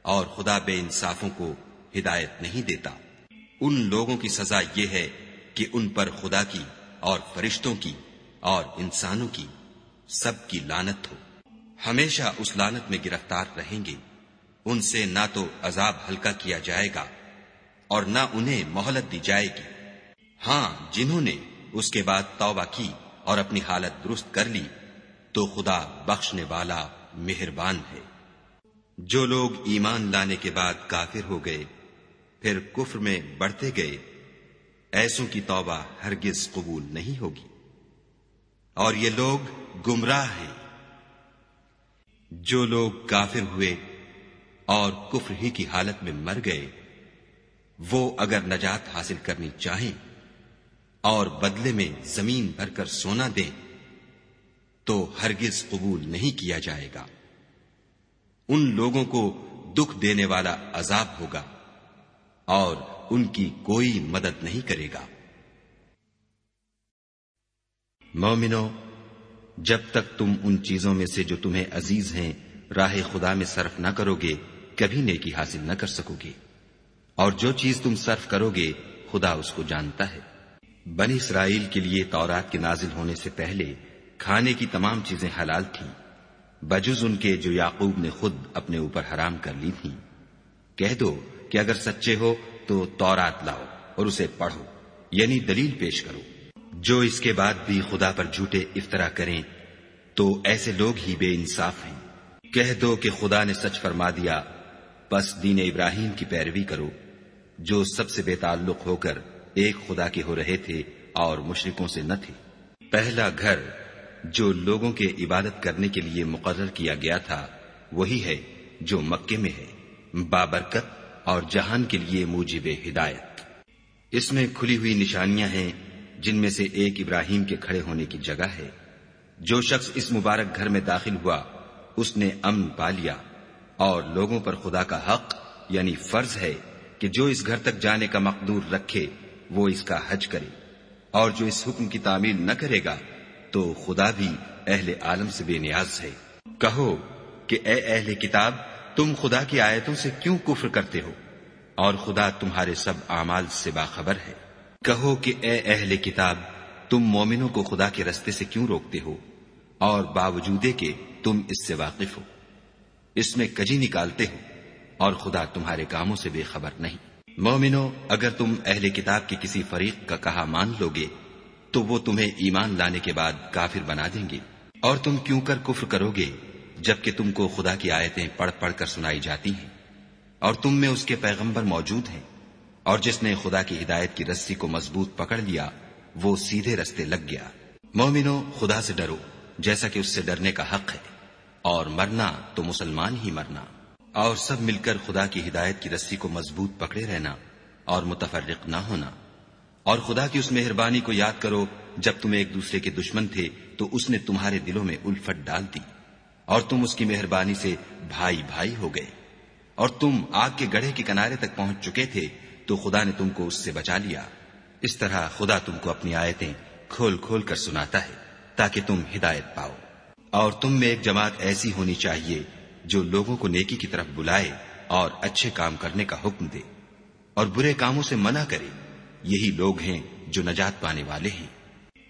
اور خدا بے انصافوں کو ہدایت نہیں دیتا۔ ان لوگوں کی سزا یہ ہے کہ ان پر خدا کی اور فرشتوں کی اور انسانوں کی سب کی لانت ہو۔ ہمیشہ اس لانت میں گرفتار رہیں گے۔ ان سے نہ تو عذاب ہلکا کیا جائے گا اور نہ انہیں مہلت دی جائے گی۔ ہاں جنہوں نے اس کے بعد توبہ کی اور اپنی حالت درست کر لی تو خدا بخشنے والا مہربان ہے۔ جو لوگ ایمان لانے کے بعد کافر ہو گئے، پھر کفر میں بڑھتے گئے، ایسوں کی توبہ ہرگز قبول نہیں ہوگی۔ اور یہ لوگ گمراہ ہیں۔ جو لوگ کافر ہوئے اور کفر ہی کی حالت میں مر گئے، وہ اگر نجات حاصل کرنی چاہیں اور بدلے میں زمین بھر کر سونا دیں تو ہرگز قبول نہیں کیا جائے گا۔ ان لوگوں کو دکھ دینے والا عذاب ہوگا اور ان کی کوئی مدد نہیں کرے گا۔ مومنو، جب تک تم ان چیزوں میں سے جو تمہیں عزیز ہیں، راہ خدا میں صرف نہ کرو گے کبھی نیکی حاصل نہ کر سکو گے اور جو چیز تم صرف کرو گے خدا اس کو جانتا ہے۔ بنی اسرائیل کے لیے تورات کے نازل ہونے سے پہلے کھانے کی تمام چیزیں حلال تھیں۔ بجز ان کے جو یعقوب نے خود اپنے اوپر حرام کر لی تھیں۔ کہہ دو کہ اگر سچے ہو تو تورات لاؤ اور اسے پڑھو یعنی دلیل پیش کرو۔ جو اس کے بعد بھی خدا پر جھوٹے افطرا کریں، تو ایسے لوگ ہی بے انصاف ہیں۔ کہہ دو کہ خدا نے سچ فرما دیا بس دین ابراہیم کی پیروی کرو۔ جو سب سے بے تعلق ہو کر ایک خدا کے ہو رہے تھے اور مشرکوں سے نہ تھے۔ پہلا گھر جو لوگوں کے عبادت کرنے کے لیے مقرر کیا گیا تھا، وہی ہے جو مکے میں ہے۔ بابرکت اور جہان کے لیے موجب ہدایت۔ اس میں کھلی ہوئی نشانیاں ہیں، جن میں سے ایک ابراہیم کے کھڑے ہونے کی جگہ ہے۔ جو شخص اس مبارک گھر میں داخل ہوا، اس نے امن پا لیا۔ اور لوگوں پر خدا کا حق یعنی فرض ہے کہ جو اس گھر تک جانے کا مقدور رکھے، وہ اس کا حج کرے۔ اور جو اس حکم کی تعمیل نہ کرے گا تو خدا بھی اہل عالم سے بے نیاز ہے۔ کہو کہ اے اہل کتاب، تم خدا کی آیتوں سے کیوں کفر کرتے ہو؟ اور خدا تمہارے سب اعمال سے باخبر ہے۔ کہو کہ اے اہل کتاب، تم مومنوں کو خدا کے رستے سے کیوں روکتے ہو؟ اور باوجود کے تم اس سے واقف ہو، اس میں کجی نکالتے ہو؟ اور خدا تمہارے کاموں سے بے خبر نہیں۔ مومنو، اگر تم اہل کتاب کے کسی فریق کا کہا مان لو گے تو وہ تمہیں ایمان لانے کے بعد کافر بنا دیں گے۔ اور تم کیوں کر کفر کرو گے؟ جبکہ تم کو خدا کی آیتیں پڑھ پڑھ کر سنائی جاتی ہیں۔ اور تم میں اس کے پیغمبر موجود ہیں۔ اور جس نے خدا کی ہدایت کی رسی کو مضبوط پکڑ لیا، وہ سیدھے رستے لگ گیا۔ مومنو خدا سے ڈرو، جیسا کہ اس سے ڈرنے کا حق ہے۔ اور مرنا، تو مسلمان ہی مرنا۔ اور سب مل کر خدا کی ہدایت کی رسی کو مضبوط پکڑے رہنا اور متفرق نہ ہونا۔ اور خدا کی اس مہربانی کو یاد کرو، جب تم ایک دوسرے کے دشمن تھے، تو اس نے تمہارے دلوں میں الفت ڈال دی، اور تم اس کی مہربانی سے بھائی بھائی ہو گئے۔ اور تم آگ کے گڑھے کے کنارے تک پہنچ چکے تھے، تو خدا نے تم کو اس سے بچا لیا۔ اس طرح خدا تم کو اپنی آیتیں کھول کھول کر سناتا ہے، تاکہ تم ہدایت پاؤ۔ اور تم میں ایک جماعت ایسی ہونی چاہیے، جو لوگوں کو نیکی کی طرف بلائے اور اچھے کام کرنے کا حکم دے، اور برے کاموں سے منع کرے۔ یہی لوگ ہیں جو نجات پانے والے ہیں۔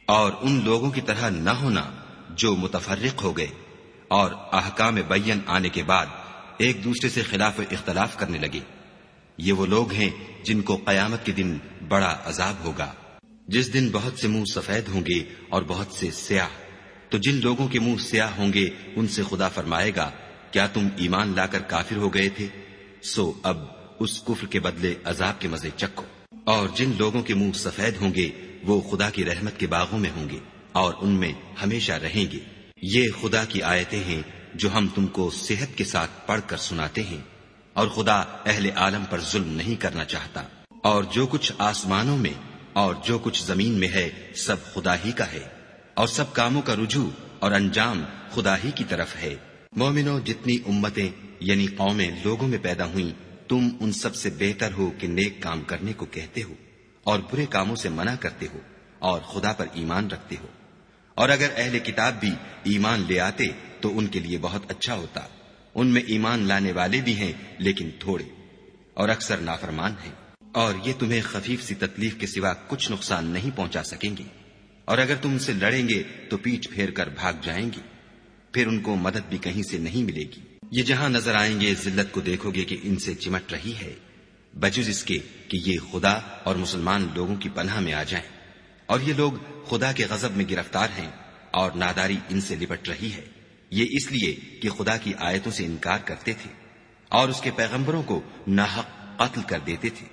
اور ان لوگوں کی طرح نہ ہونا جو متفرق ہو گئے۔ اور احکام بین آنے کے بعد ایک دوسرے سے خلاف اختلاف کرنے لگے۔ یہ وہ لوگ ہیں جن کو قیامت کے دن بڑا عذاب ہوگا۔ جس دن بہت سے منہ سفید ہوں گے اور بہت سے سیاہ۔ تو جن لوگوں کے منہ سیاہ ہوں گے، ان سے خدا فرمائے گا، کیا تم ایمان لا کر کافر ہو گئے تھے؟ سو اب اس کفر کے بدلے عذاب کے مزے چکھو۔ اور جن لوگوں کے منہ سفید ہوں گے، وہ خدا کی رحمت کے باغوں میں ہوں گے اور ان میں ہمیشہ رہیں گے۔ یہ خدا کی آیتیں ہیں جو ہم تم کو صحت کے ساتھ پڑھ کر سناتے ہیں۔ اور خدا اہل عالم پر ظلم نہیں کرنا چاہتا۔ اور جو کچھ آسمانوں میں اور جو کچھ زمین میں ہے، سب خدا ہی کا ہے۔ اور سب کاموں کا رجوع اور انجام خدا ہی کی طرف ہے۔ مومنو جتنی امتیں یعنی قومیں لوگوں میں پیدا ہوئیں تم ان سب سے بہتر ہو کہ نیک کام کرنے کو کہتے ہو اور برے کاموں سے منع کرتے ہو اور خدا پر ایمان رکھتے ہو۔ اور اگر اہل کتاب بھی ایمان لے آتے تو ان کے لیے بہت اچھا ہوتا۔ ان میں ایمان لانے والے بھی ہیں لیکن تھوڑے اور اکثر نافرمان ہیں۔ اور یہ تمہیں خفیف سی تکلیف کے سوا کچھ نقصان نہیں پہنچا سکیں گے۔ اور اگر تم ان سے لڑیں گے تو پیٹ پھیر کر بھاگ جائیں گے۔ پھر ان کو مدد بھی کہیں سے نہیں ملے گی۔ یہ جہاں نظر آئیں گے، ذلت کو دیکھو گے کہ ان سے چمٹ رہی ہے۔ بجز اس کے کہ یہ خدا اور مسلمان لوگوں کی پناہ میں آ جائیں۔ اور یہ لوگ خدا کے غضب میں گرفتار ہیں اور ناداری ان سے لپٹ رہی ہے۔ یہ اس لیے کہ خدا کی آیتوں سے انکار کرتے تھے اور اس کے پیغمبروں کو ناحق قتل کر دیتے تھے۔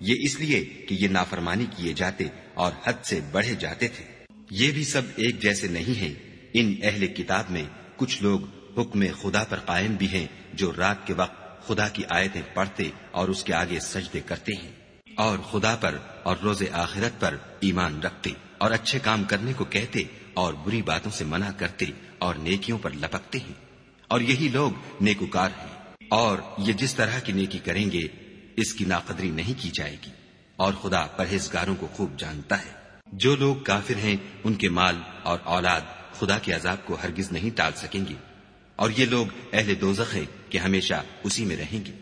یہ اس لیے کہ یہ نافرمانی کیے جاتے اور حد سے بڑھے جاتے تھے۔ یہ بھی سب ایک جیسے نہیں ہیں۔ ان اہل کتاب میں کچھ لوگ حکم خدا پر قائم بھی ہیں جو رات کے وقت خدا کی آیتیں پڑھتے اور اس کے آگے سجدے کرتے ہیں۔ اور خدا پر اور روز آخرت پر ایمان رکھتے اور اچھے کام کرنے کو کہتے اور بری باتوں سے منع کرتے اور نیکیوں پر لپکتے ہیں۔ اور یہی لوگ نیکوکار ہیں۔ اور یہ جس طرح کی نیکی کریں گے، اس کی ناقدری نہیں کی جائے گی۔ اور خدا پرہیزگاروں کو خوب جانتا ہے۔ جو لوگ کافر ہیں، ان کے مال اور اولاد خدا کے عذاب کو ہرگز نہیں ٹال سکیں گے۔ اور یہ لوگ اہل دوزخ ہیں کہ ہمیشہ اسی میں رہیں گے۔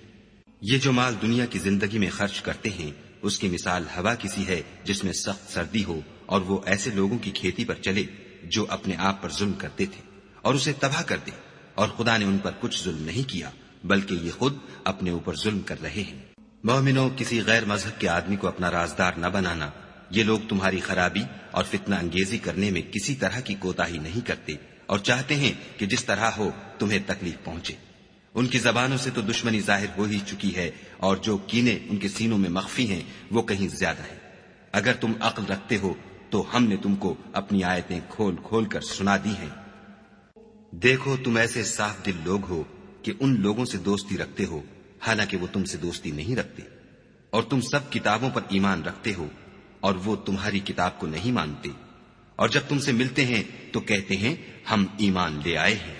یہ جو مال دنیا کی زندگی میں خرچ کرتے ہیں، اس کی مثال ہوا کسی ہے جس میں سخت سردی ہو اور وہ ایسے لوگوں کی کھیتی پر چلے جو اپنے آپ پر ظلم کرتے تھے اور اسے تباہ کر دے اور خدا نے ان پر کچھ ظلم نہیں کیا، بلکہ یہ خود اپنے اوپر ظلم کر رہے ہیں۔ مومنوں، کسی غیر مذہب کے آدمی کو اپنا رازدار نہ بنانا۔ یہ لوگ تمہاری خرابی اور فتنہ انگیزی کرنے میں کسی طرح کی کوتا نہیں کرتے۔ اور چاہتے ہیں کہ جس طرح ہو تمہیں تکلیف پہنچے۔ ان کی زبانوں سے تو دشمنی ظاہر ہو ہی چکی ہے اور جو کینے ان کے سینوں میں مخفی ہیں، وہ کہیں زیادہ ہیں۔ اگر تم عقل رکھتے ہو، تو ہم نے تم کو اپنی آیتیں کھول کھول کر سنا دی ہیں۔ دیکھو، تم ایسے صاف دل لوگ ہو کہ ان لوگوں سے دوستی رکھتے ہو، حالانکہ وہ تم سے دوستی نہیں رکھتے۔ اور تم سب کتابوں پر ایمان رکھتے ہو، اور وہ تمہاری کتاب کو نہیں مانتے۔ اور جب تم سے ملتے ہیں تو کہتے ہیں، ہم ایمان لے آئے ہیں۔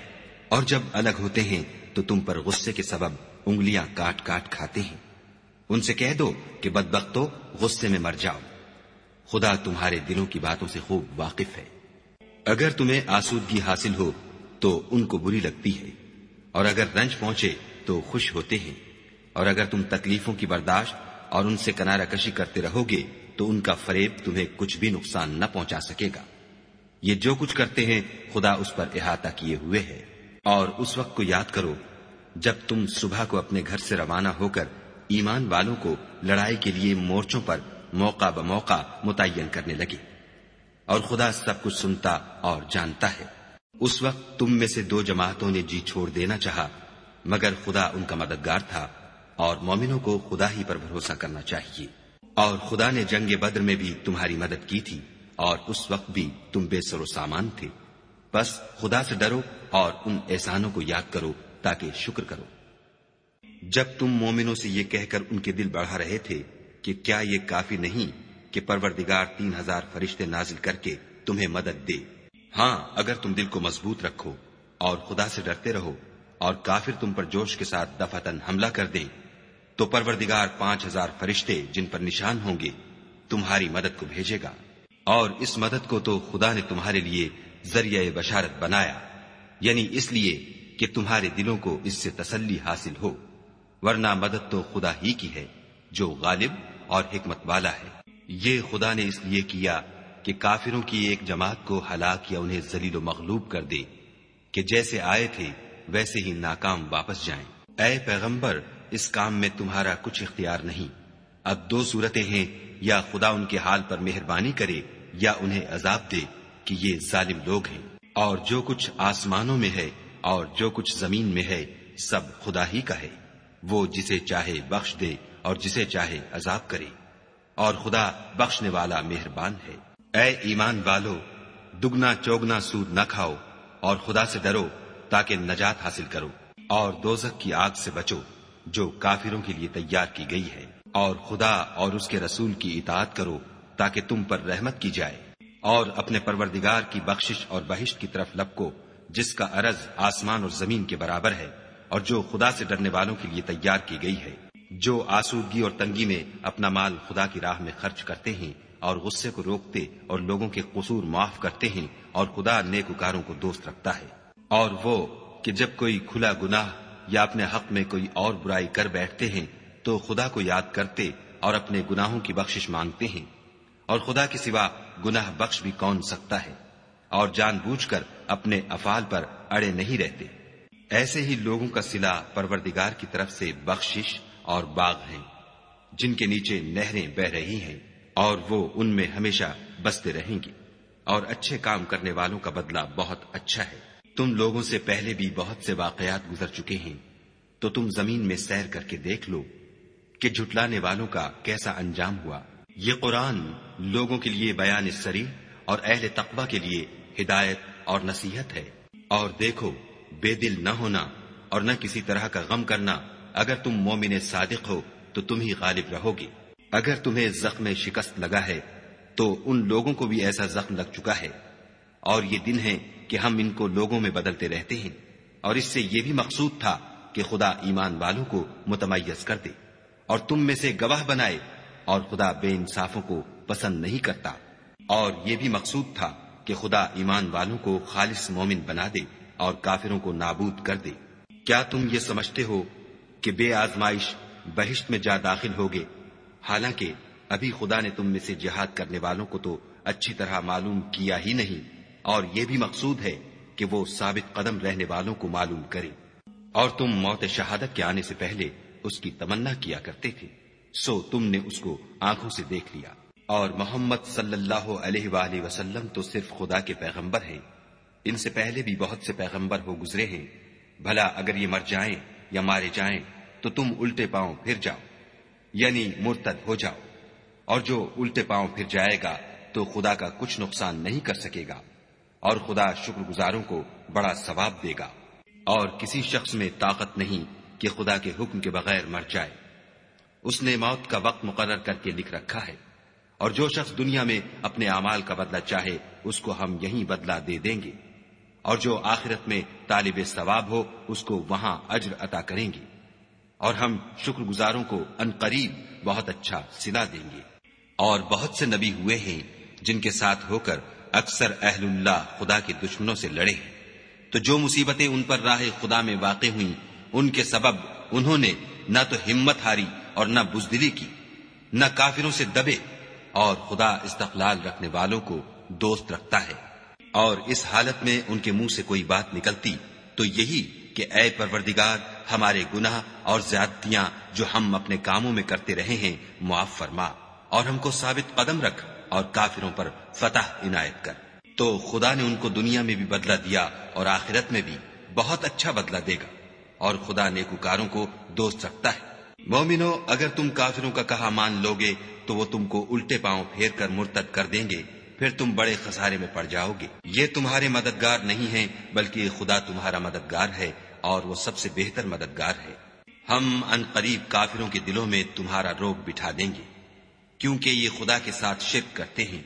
اور جب الگ ہوتے ہیں تو تم پر غصے کے سبب انگلیاں کاٹ کاٹ کھاتے ہیں۔ ان سے کہہ دو کہ بدبختو غصے میں مر جاؤ۔ خدا تمہارے دلوں کی باتوں سے خوب واقف ہے۔ اگر تمہیں آسودگی حاصل ہو تو ان کو بری لگتی ہے۔ اور اگر رنج پہنچے تو خوش ہوتے ہیں۔ اور اگر تم تکلیفوں کی برداشت اور ان سے کنارہ کشی کرتے رہو گے تو ان کا فریب تمہیں کچھ بھی نقصان نہ پہنچا سکے گا۔ یہ جو کچھ کرتے ہیں، خدا اس پر احاطہ کیے ہوئے ہے۔ اور اس وقت کو یاد کرو، جب تم صبح کو اپنے گھر سے روانہ ہو کر ایمان والوں کو لڑائی کے لیے مورچوں پر موقع بموقع متعین کرنے لگے۔ اور خدا سب کچھ سنتا اور جانتا ہے۔ اس وقت تم میں سے دو جماعتوں نے جی چھوڑ دینا چاہا، مگر خدا ان کا مددگار تھا اور مومنوں کو خدا ہی پر بھروسہ کرنا چاہیے۔ اور خدا نے جنگ بدر میں بھی تمہاری مدد کی تھی اور اس وقت بھی تم بے سر و سامان تھے۔ بس خدا سے ڈرو اور ان احسانوں کو یاد کرو تاکہ شکر کرو۔ جب تم مومنوں سے یہ کہہ کر ان کے دل بڑھا رہے تھے کہ کیا یہ کافی نہیں کہ پروردگار تین ہزار فرشتے نازل کر کے تمہیں مدد دے۔ ہاں اگر تم دل کو مضبوط رکھو اور خدا سے ڈرتے رہو اور کافر تم پر جوش کے ساتھ دفتن حملہ کر دیں تو پروردگار پانچ ہزار فرشتے جن پر نشان ہوں گے، تمہاری مدد کو بھیجے گا۔ اور اس مدد کو تو خدا نے تمہارے لیے ذریعہ بشارت بنایا یعنی اس لیے کہ تمہارے دلوں کو اس سے تسلی حاصل ہو، ورنہ مدد تو خدا ہی کی ہے، جو غالب اور حکمت والا ہے۔ یہ خدا نے اس لیے کیا کہ کافروں کی ایک جماعت کو ہلاک یا انہیں ذلیل و مغلوب کر دے، کہ جیسے آئے تھے، ویسے ہی ناکام واپس جائیں۔ اے پیغمبر اس کام میں تمہارا کچھ اختیار نہیں۔ اب دو صورتیں ہیں، یا خدا ان کے حال پر مہربانی کرے، یا انہیں عذاب دے کہ یہ ظالم لوگ ہیں۔ اور جو کچھ آسمانوں میں ہے اور جو کچھ زمین میں ہے، سب خدا ہی کا ہے۔ وہ جسے چاہے بخش دے اور جسے چاہے عذاب کرے۔ اور خدا بخشنے والا مہربان ہے۔ اے ایمان والو، دگنا چوگنا سود نہ کھاؤ اور خدا سے ڈرو تاکہ نجات حاصل کرو اور دوزک کی آگ سے بچو۔ جو کافروں کے لیے تیار کی گئی ہے۔ اور خدا اور اس کے رسول کی اطاعت کرو تاکہ تم پر رحمت کی جائے۔ اور اپنے پروردگار کی بخشش اور بہشت کی طرف لب کو جس کا عرض آسمان اور زمین کے برابر ہے، اور جو خدا سے ڈرنے والوں کے لیے تیار کی گئی ہے۔ جو آسودگی اور تنگی میں اپنا مال خدا کی راہ میں خرچ کرتے ہیں، اور غصے کو روکتے اور لوگوں کے قصور معاف کرتے ہیں، اور خدا نیکوکاروں کو دوست رکھتا ہے۔ اور وہ کہ جب کوئی کھلا گناہ یا اپنے حق میں کوئی اور برائی کر بیٹھتے ہیں، تو خدا کو یاد کرتے اور اپنے گناہوں کی بخشش مانگتے ہیں۔ اور خدا کے سوا گناہ بخش بھی کون سکتا ہے؟ اور جان بوجھ کر اپنے افعال پر اڑے نہیں رہتے۔ ایسے ہی لوگوں کا سلا پروردگار کی طرف سے بخشش اور باغ ہیں، جن کے نیچے نہریں بہ رہی ہیں، اور وہ ان میں ہمیشہ بستے رہیں گی اور اچھے کام کرنے والوں کا بدلہ بہت اچھا ہے۔ تم لوگوں سے پہلے بھی بہت سے واقعات گزر چکے ہیں، تو تم زمین میں سیر کر کے دیکھ لو کہ جھٹلانے والوں کا کیسا انجام ہوا۔ یہ قرآن لوگوں کے لیے بیان سری اور اہل تقبہ کے لیے ہدایت اور نصیحت ہے۔ اور دیکھو، بے دل نہ ہونا اور نہ کسی طرح کا غم کرنا۔ اگر تم مومن صادق ہو، تو تم ہی غالب رہو گے۔ اگر تمہیں زخم شکست لگا ہے، تو ان لوگوں کو بھی ایسا زخم لگ چکا ہے۔ اور یہ دن ہے کہ ہم ان کو لوگوں میں بدلتے رہتے ہیں، اور اس سے یہ بھی مقصود تھا کہ خدا ایمان والوں کو متمیز کر دے، اور تم میں سے گواہ بنائے اور خدا بے انصافوں کو پسند نہیں کرتا۔ اور یہ بھی مقصود تھا کہ خدا ایمان والوں کو خالص مومن بنا دے اور کافروں کو نابود کر دے۔ کیا تم یہ سمجھتے ہو کہ بے آزمائش بہشت میں جا داخل ہوگے؟ حالانکہ ابھی خدا نے تم میں سے جہاد کرنے والوں کو تو اچھی طرح معلوم کیا ہی نہیں۔ اور یہ بھی مقصود ہے کہ وہ ثابت قدم رہنے والوں کو معلوم کرے۔ اور تم موت شہادت کے آنے سے پہلے اس کی تمنا کیا کرتے تھے۔ سو تم نے اس کو آنکھوں سے دیکھ لیا۔ اور محمد صلی اللہ علیہ وآلہ وسلم تو صرف خدا کے پیغمبر ہیں۔ ان سے پہلے بھی بہت سے پیغمبر ہو گزرے ہیں۔ بھلا اگر یہ مر جائیں یا مارے جائیں تو تم الٹے پاؤں پھر جاؤ۔ یعنی مرتد ہو جاؤ۔ اور جو الٹے پاؤں پھر جائے گا تو خدا کا کچھ نقصان نہیں کر سکے گا۔ اور خدا شکر گزاروں کو بڑا ثواب دے گا۔ اور کسی شخص میں طاقت نہیں کہ خدا کے حکم کے بغیر مر جائے۔ اس نے موت کا وقت مقرر کر کے لکھ رکھا ہے۔ اور جو شخص دنیا میں اپنے اعمال کا بدلہ چاہے، اس کو ہم یہیں بدلہ دے دیں گے۔ اور جو آخرت میں طالب ثواب ہو، اس کو وہاں اجر عطا کریں گے۔ اور ہم شکر گزاروں کو ان قریب بہت اچھا سلا دیں گے۔ اور بہت سے نبی ہوئے ہیں جن کے ساتھ ہو کر اکثر اہل اللہ خدا کے دشمنوں سے لڑے ہیں۔ تو جو مصیبتیں ان پر راہ خدا میں واقع ہوئیں، ان کے سبب انہوں نے نہ تو ہمت ہاری اور نہ بزدلی کی، نہ کافروں سے دبے۔ اور خدا استقلال رکھنے والوں کو دوست رکھتا ہے۔ اور اس حالت میں ان کے منہ سے کوئی بات نکلتی تو یہی کہ اے پروردگار، ہمارے گناہ اور زیادتیاں جو ہم اپنے کاموں میں کرتے رہے ہیں، معاف فرما اور ہم کو ثابت قدم رکھ۔ اور کافروں پر فتح عنایت کر۔ تو خدا نے ان کو دنیا میں بھی بدلہ دیا اور آخرت میں بھی بہت اچھا بدلہ دے گا۔ اور خدا نیکوکاروں کو دوست رکھتا ہے۔ مومنو، اگر تم کافروں کا کہا مان لوگے، تو وہ تم کو الٹے پاؤں پھیر کر مرتد کر دیں گے۔ پھر تم بڑے خسارے میں پڑ جاؤ گے۔ یہ تمہارے مددگار نہیں ہیں، بلکہ خدا تمہارا مددگار ہے اور وہ سب سے بہتر مددگار ہے۔ ہم ان قریب کافروں کے دلوں میں تمہارا روگ بٹھا دیں گے۔ کیونکہ یہ خدا کے ساتھ شرک کرتے ہیں،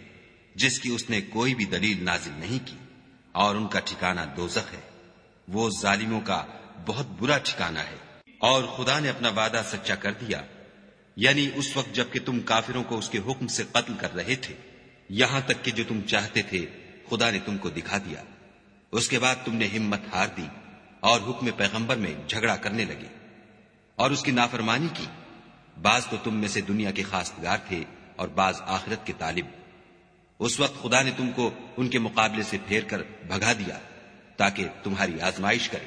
جس کی اس نے کوئی بھی دلیل نازل نہیں کی۔ اور ان کا ٹھکانہ دوزخ ہے۔ وہ ظالموں کا بہت برا ٹھکانہ ہے۔ اور خدا نے اپنا وعدہ سچا کر دیا۔ یعنی اس وقت جبکہ تم کافروں کو اس کے حکم سے قتل کر رہے تھے، یہاں تک کہ جو تم چاہتے تھے، خدا نے تم کو دکھا دیا۔ اس کے بعد تم نے ہمت ہار دی اور حکم پیغمبر میں جھگڑا کرنے لگے۔ اور اس کی نافرمانی کی۔ بعض تو تم میں سے دنیا کے خاصگار تھے اور بعض آخرت کے طالب۔ اس وقت خدا نے تم کو ان کے مقابلے سے پھیر کر بھگا دیا تاکہ تمہاری آزمائش کرے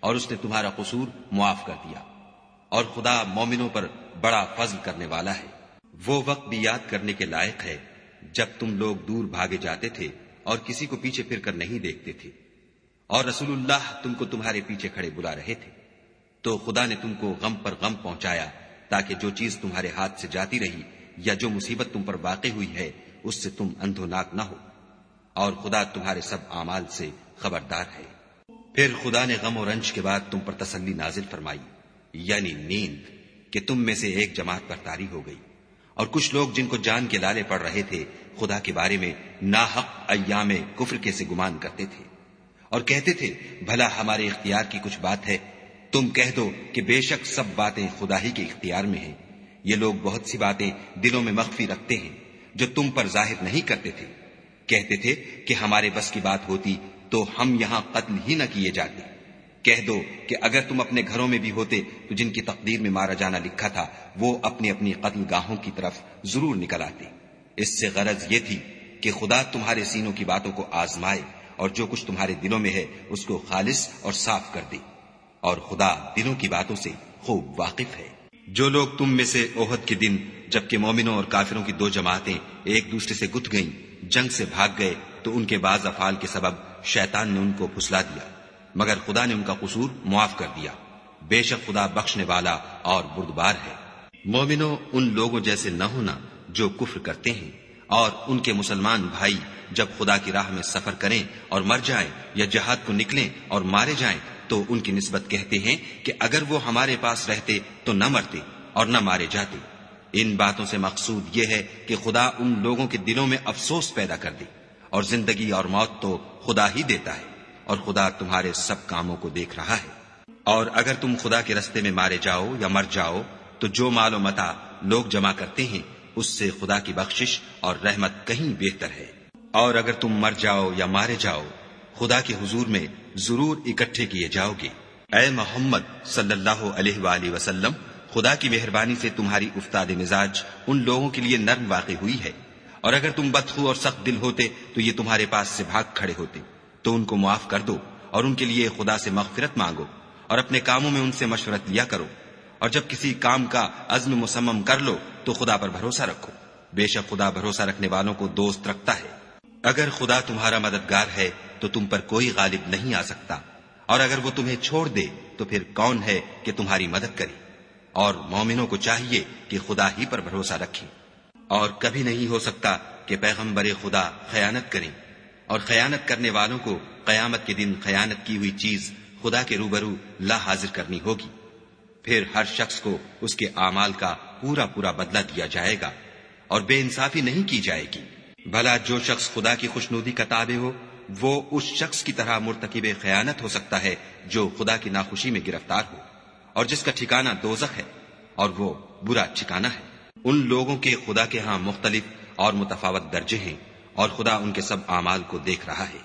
اور اس نے تمہارا قصور معاف کر دیا۔ اور خدا مومنوں پر بڑا فضل کرنے والا ہے۔ وہ وقت بھی یاد کرنے کے لائق ہے جب تم لوگ دور بھاگے جاتے تھے اور کسی کو پیچھے پھر کر نہیں دیکھتے تھے۔ اور رسول اللہ تم کو تمہارے پیچھے کھڑے بلا رہے تھے۔ تو خدا نے تم کو غم پر غم پہنچایا تاکہ جو چیز تمہارے ہاتھ سے جاتی رہی یا جو مصیبت تم پر واقع ہوئی ہے، اس سے تم اندھوناک نہ ہو۔ اور خدا تمہارے سب اعمال سے خبردار ہے۔ پھر خدا نے غم و رنج کے بعد تم پر تسلی نازل فرمائی یعنی نیند، کہ تم میں سے ایک جماعت پر تاری ہو گئی۔ اور کچھ لوگ جن کو جان کے لالے پڑ رہے تھے، خدا کے بارے میں ناحق ایام کفر کے سے گمان کرتے تھے۔ اور کہتے تھے، بھلا ہمارے اختیار کی کچھ بات ہے تم کہہ دو کہ بے شک سب باتیں خدا ہی کے اختیار میں ہیں۔ یہ لوگ بہت سی باتیں دلوں میں مخفی رکھتے ہیں جو تم پر ظاہر نہیں کرتے تھے۔ کہتے تھے کہ ہمارے بس کی بات ہوتی تو ہم یہاں قتل ہی نہ کیے جاتے۔ کہہ دو کہ اگر تم اپنے گھروں میں بھی ہوتے تو جن کی تقدیر میں مارا جانا لکھا تھا، وہ اپنی اپنی قتل گاہوں کی طرف ضرور نکل آتے۔ اس سے غرض یہ تھی کہ خدا تمہارے سینوں کی باتوں کو آزمائے اور جو کچھ تمہارے دلوں میں ہے اس کو خالص اور صاف کر دے۔ اور خدا دلوں کی باتوں سے خوب واقف ہے۔ جو لوگ تم میں سے اوہد کے دن جبکہ مومنوں اور کافروں کی دو جماعتیں ایک دوسرے سے گت گئیں، جنگ سے بھاگ گئے، تو ان کے بعض افعال کے سبب شیطان نے ان کو پھسلا دیا۔ مگر خدا نے ان کا قصور معاف کر دیا۔ بے شک خدا بخشنے والا اور بردبار ہے۔ مومنوں ان لوگوں جیسے نہ ہونا جو کفر کرتے ہیں، اور ان کے مسلمان بھائی جب خدا کی راہ میں سفر کریں اور مر جائیں یا جہاد کو نکلیں اور مارے جائیں تو ان کی نسبت کہتے ہیں کہ اگر وہ ہمارے پاس رہتے تو نہ مرتے اور نہ مارے جاتے۔ ان باتوں سے مقصود یہ ہے کہ خدا ان لوگوں کے دلوں میں افسوس پیدا کر دے اور زندگی اور موت تو خدا ہی دیتا ہے اور خدا تمہارے سب کاموں کو دیکھ رہا ہے۔ اور اگر تم خدا کے رستے میں مارے جاؤ یا مر جاؤ تو جو مال و متا لوگ جمع کرتے ہیں اس سے خدا کی بخشش اور رحمت کہیں بہتر ہے۔ اور اگر تم مر جاؤ یا مارے جاؤ خدا کے حضور میں ضرور اکٹھے کیے جاؤ گے۔ اے محمد صلی اللہ علیہ وآلہ وسلم، خدا کی مہربانی سے تمہاری افتاد مزاج ان لوگوں کے لیے نرم واقع ہوئی ہے۔ اور اگر تم بدخو اور سخت دل ہوتے تو یہ تمہارے پاس سے بھاگ کھڑے ہوتے۔ تو ان کو معاف کر دو اور ان کے لیے خدا سے مغفرت مانگو اور اپنے کاموں میں ان سے مشورت لیا کرو۔ اور جب کسی کام کا عزم مسمم کر لو تو خدا پر بھروسہ رکھو۔ بے شک خدا بھروسہ رکھنے والوں کو دوست رکھتا ہے۔ اگر خدا تمہارا مددگار ہے تو تم پر کوئی غالب نہیں آ سکتا۔ اور اگر وہ تمہیں چھوڑ دے، تو پھر کون ہے کہ تمہاری مدد کرے؟ اور مومنوں کو چاہیے کہ خدا ہی پر بھروسہ رکھیں۔ اور کبھی نہیں ہو سکتا کہ پیغمبر خدا خیانت کریں۔ اور خیانت کرنے والوں کو قیامت کے دن خیانت کی ہوئی چیز خدا کے روبرو لا حاضر کرنی ہوگی۔ پھر ہر شخص کو اس کے اعمال کا پورا پورا بدلہ دیا جائے گا اور بے انصافی نہیں کی جائے گی۔ بھلا جو شخص خدا کی خوشنودی کا تابع ہو وہ اس شخص کی طرح مرتکب خیانت ہو سکتا ہے جو خدا کی ناخوشی میں گرفتار ہو اور جس کا ٹھکانہ دوزخ ہے اور وہ برا ٹھکانہ ہے۔ ان لوگوں کے خدا کے ہاں مختلف اور متفاوت درجے ہیں اور خدا ان کے سب اعمال کو دیکھ رہا ہے۔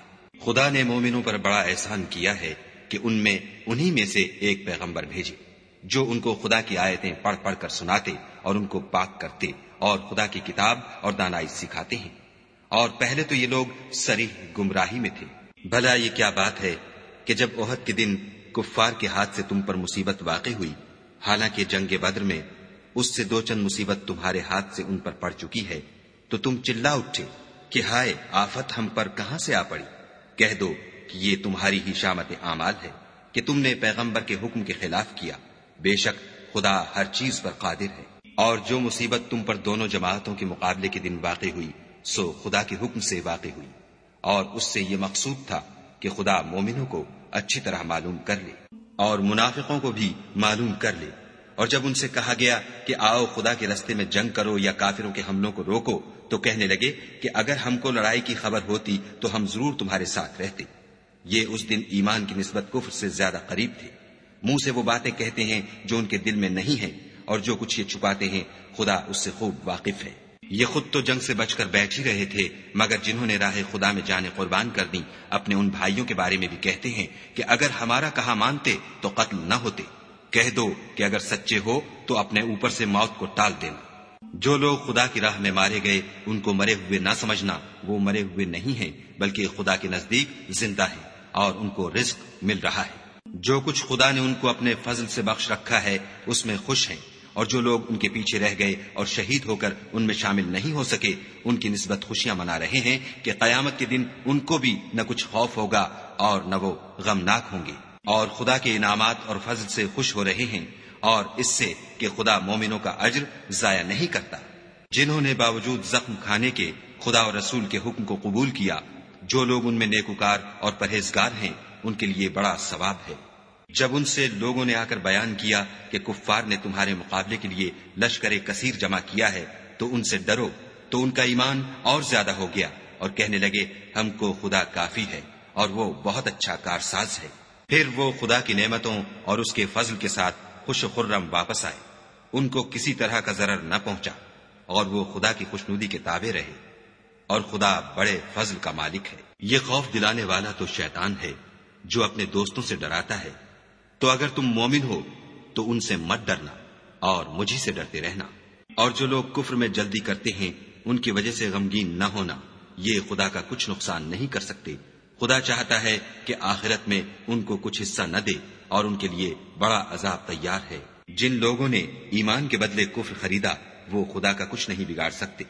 خدا نے مومنوں پر بڑا احسان کیا ہے کہ ان میں انہی میں سے ایک پیغمبر بھیجے جو ان کو خدا کی آیتیں پڑھ پڑھ کر سناتے اور ان کو پاک کرتے اور خدا کی کتاب اور دانائی سکھاتے ہیں۔ اور پہلے تو یہ لوگ سریح گمراہی میں تھے۔ بھلا یہ کیا بات ہے کہ جب عہد کے دن کفار کے ہاتھ سے تم پر مصیبت واقع ہوئی، حالانکہ جنگ بدر میں اس سے دو چند مصیبت تمہارے ہاتھ سے ان پر پڑ چکی ہے، تو تم چلا اٹھے کہ ہائے، آفت ہم پر کہاں سے آ پڑی؟ کہہ دو کہ یہ تمہاری ہی شامت اعمال ہے کہ تم نے پیغمبر کے حکم کے خلاف کیا۔ بے شک خدا ہر چیز پر قادر ہے۔ اور جو مصیبت تم پر دونوں جماعتوں کے مقابلے کے دن واقع ہوئی سو خدا کے حکم سے واقع ہوئی اور اس سے یہ مقصود تھا کہ خدا مومنوں کو اچھی طرح معلوم کر لے اور منافقوں کو بھی معلوم کر لے اور جب ان سے کہا گیا کہ آؤ خدا کے رستے میں جنگ کرو یا کافروں کے حملوں کو روکو تو کہنے لگے کہ اگر ہم کو لڑائی کی خبر ہوتی تو ہم ضرور تمہارے ساتھ رہتے۔ یہ اس دن ایمان کی نسبت کفر سے زیادہ قریب تھے۔ منہ سے وہ باتیں کہتے ہیں جو ان کے دل میں نہیں ہیں اور جو کچھ یہ چھپاتے ہیں خدا اس سے خوب واقف ہے۔ یہ خود تو جنگ سے بچ کر بیٹھ ہی رہے تھے، مگر جنہوں نے راہ خدا میں جانے قربان کر دی اپنے ان بھائیوں کے بارے میں بھی کہتے ہیں کہ اگر ہمارا کہا مانتے تو قتل نہ ہوتے۔ کہہ دو کہ اگر سچے ہو تو اپنے اوپر سے موت کو ٹال دینا۔ جو لوگ خدا کی راہ میں مارے گئے، ان کو مرے ہوئے نہ سمجھنا، وہ مرے ہوئے نہیں ہیں، بلکہ خدا کے نزدیک زندہ ہیں اور ان کو رزق مل رہا ہے۔ جو کچھ خدا نے ان کو اپنے فضل سے بخش رکھا ہے، اس میں خوش ہیں۔ اور جو لوگ ان کے پیچھے رہ گئے اور شہید ہو کر ان میں شامل نہیں ہو سکے، ان کی نسبت خوشیاں منا رہے ہیں کہ قیامت کے دن ان کو بھی نہ کچھ خوف ہوگا اور نہ وہ غمناک ہوں گے۔ اور خدا کے انعامات اور فضل سے خوش ہو رہے ہیں اور اس سے کہ خدا مومنوں کا اجر ضائع نہیں کرتا۔ جنہوں نے باوجود زخم کھانے کے خدا اور رسول کے حکم کو قبول کیا، جو لوگ ان میں نیکوکار اور پرہیزگار ہیں، ان کے لیے بڑا ثواب ہے۔ جب ان سے لوگوں نے آ کر بیان کیا کہ کفار نے تمہارے مقابلے کے لیے لشکر کثیر جمع کیا ہے، تو ان سے ڈرو، تو ان کا ایمان اور زیادہ ہو گیا اور کہنے لگے، ہم کو خدا کافی ہے اور وہ بہت اچھا کارساز ہے۔ پھر وہ خدا کی نعمتوں اور اس کے فضل کے ساتھ خوش خرم واپس آئے۔ ان کو کسی طرح کا ضرر نہ پہنچا اور وہ خدا کی خوشنودی کے تابع رہے۔ اور خدا بڑے فضل کا مالک ہے۔ یہ خوف دلانے والا تو شیطان ہے جو اپنے دوستوں سے ڈراتا ہے۔ تو اگر تم مومن ہو، تو ان سے مت ڈرنا اور مجھے سے ڈرتے رہنا۔ اور جو لوگ کفر میں جلدی کرتے ہیں، ان کی وجہ سے غمگین نہ ہونا۔ یہ خدا کا کچھ نقصان نہیں کر سکتے۔ خدا چاہتا ہے کہ آخرت میں ان کو کچھ حصہ نہ دے اور ان کے لیے بڑا عذاب تیار ہے۔ جن لوگوں نے ایمان کے بدلے کفر خریدا، وہ خدا کا کچھ نہیں بگاڑ سکتے۔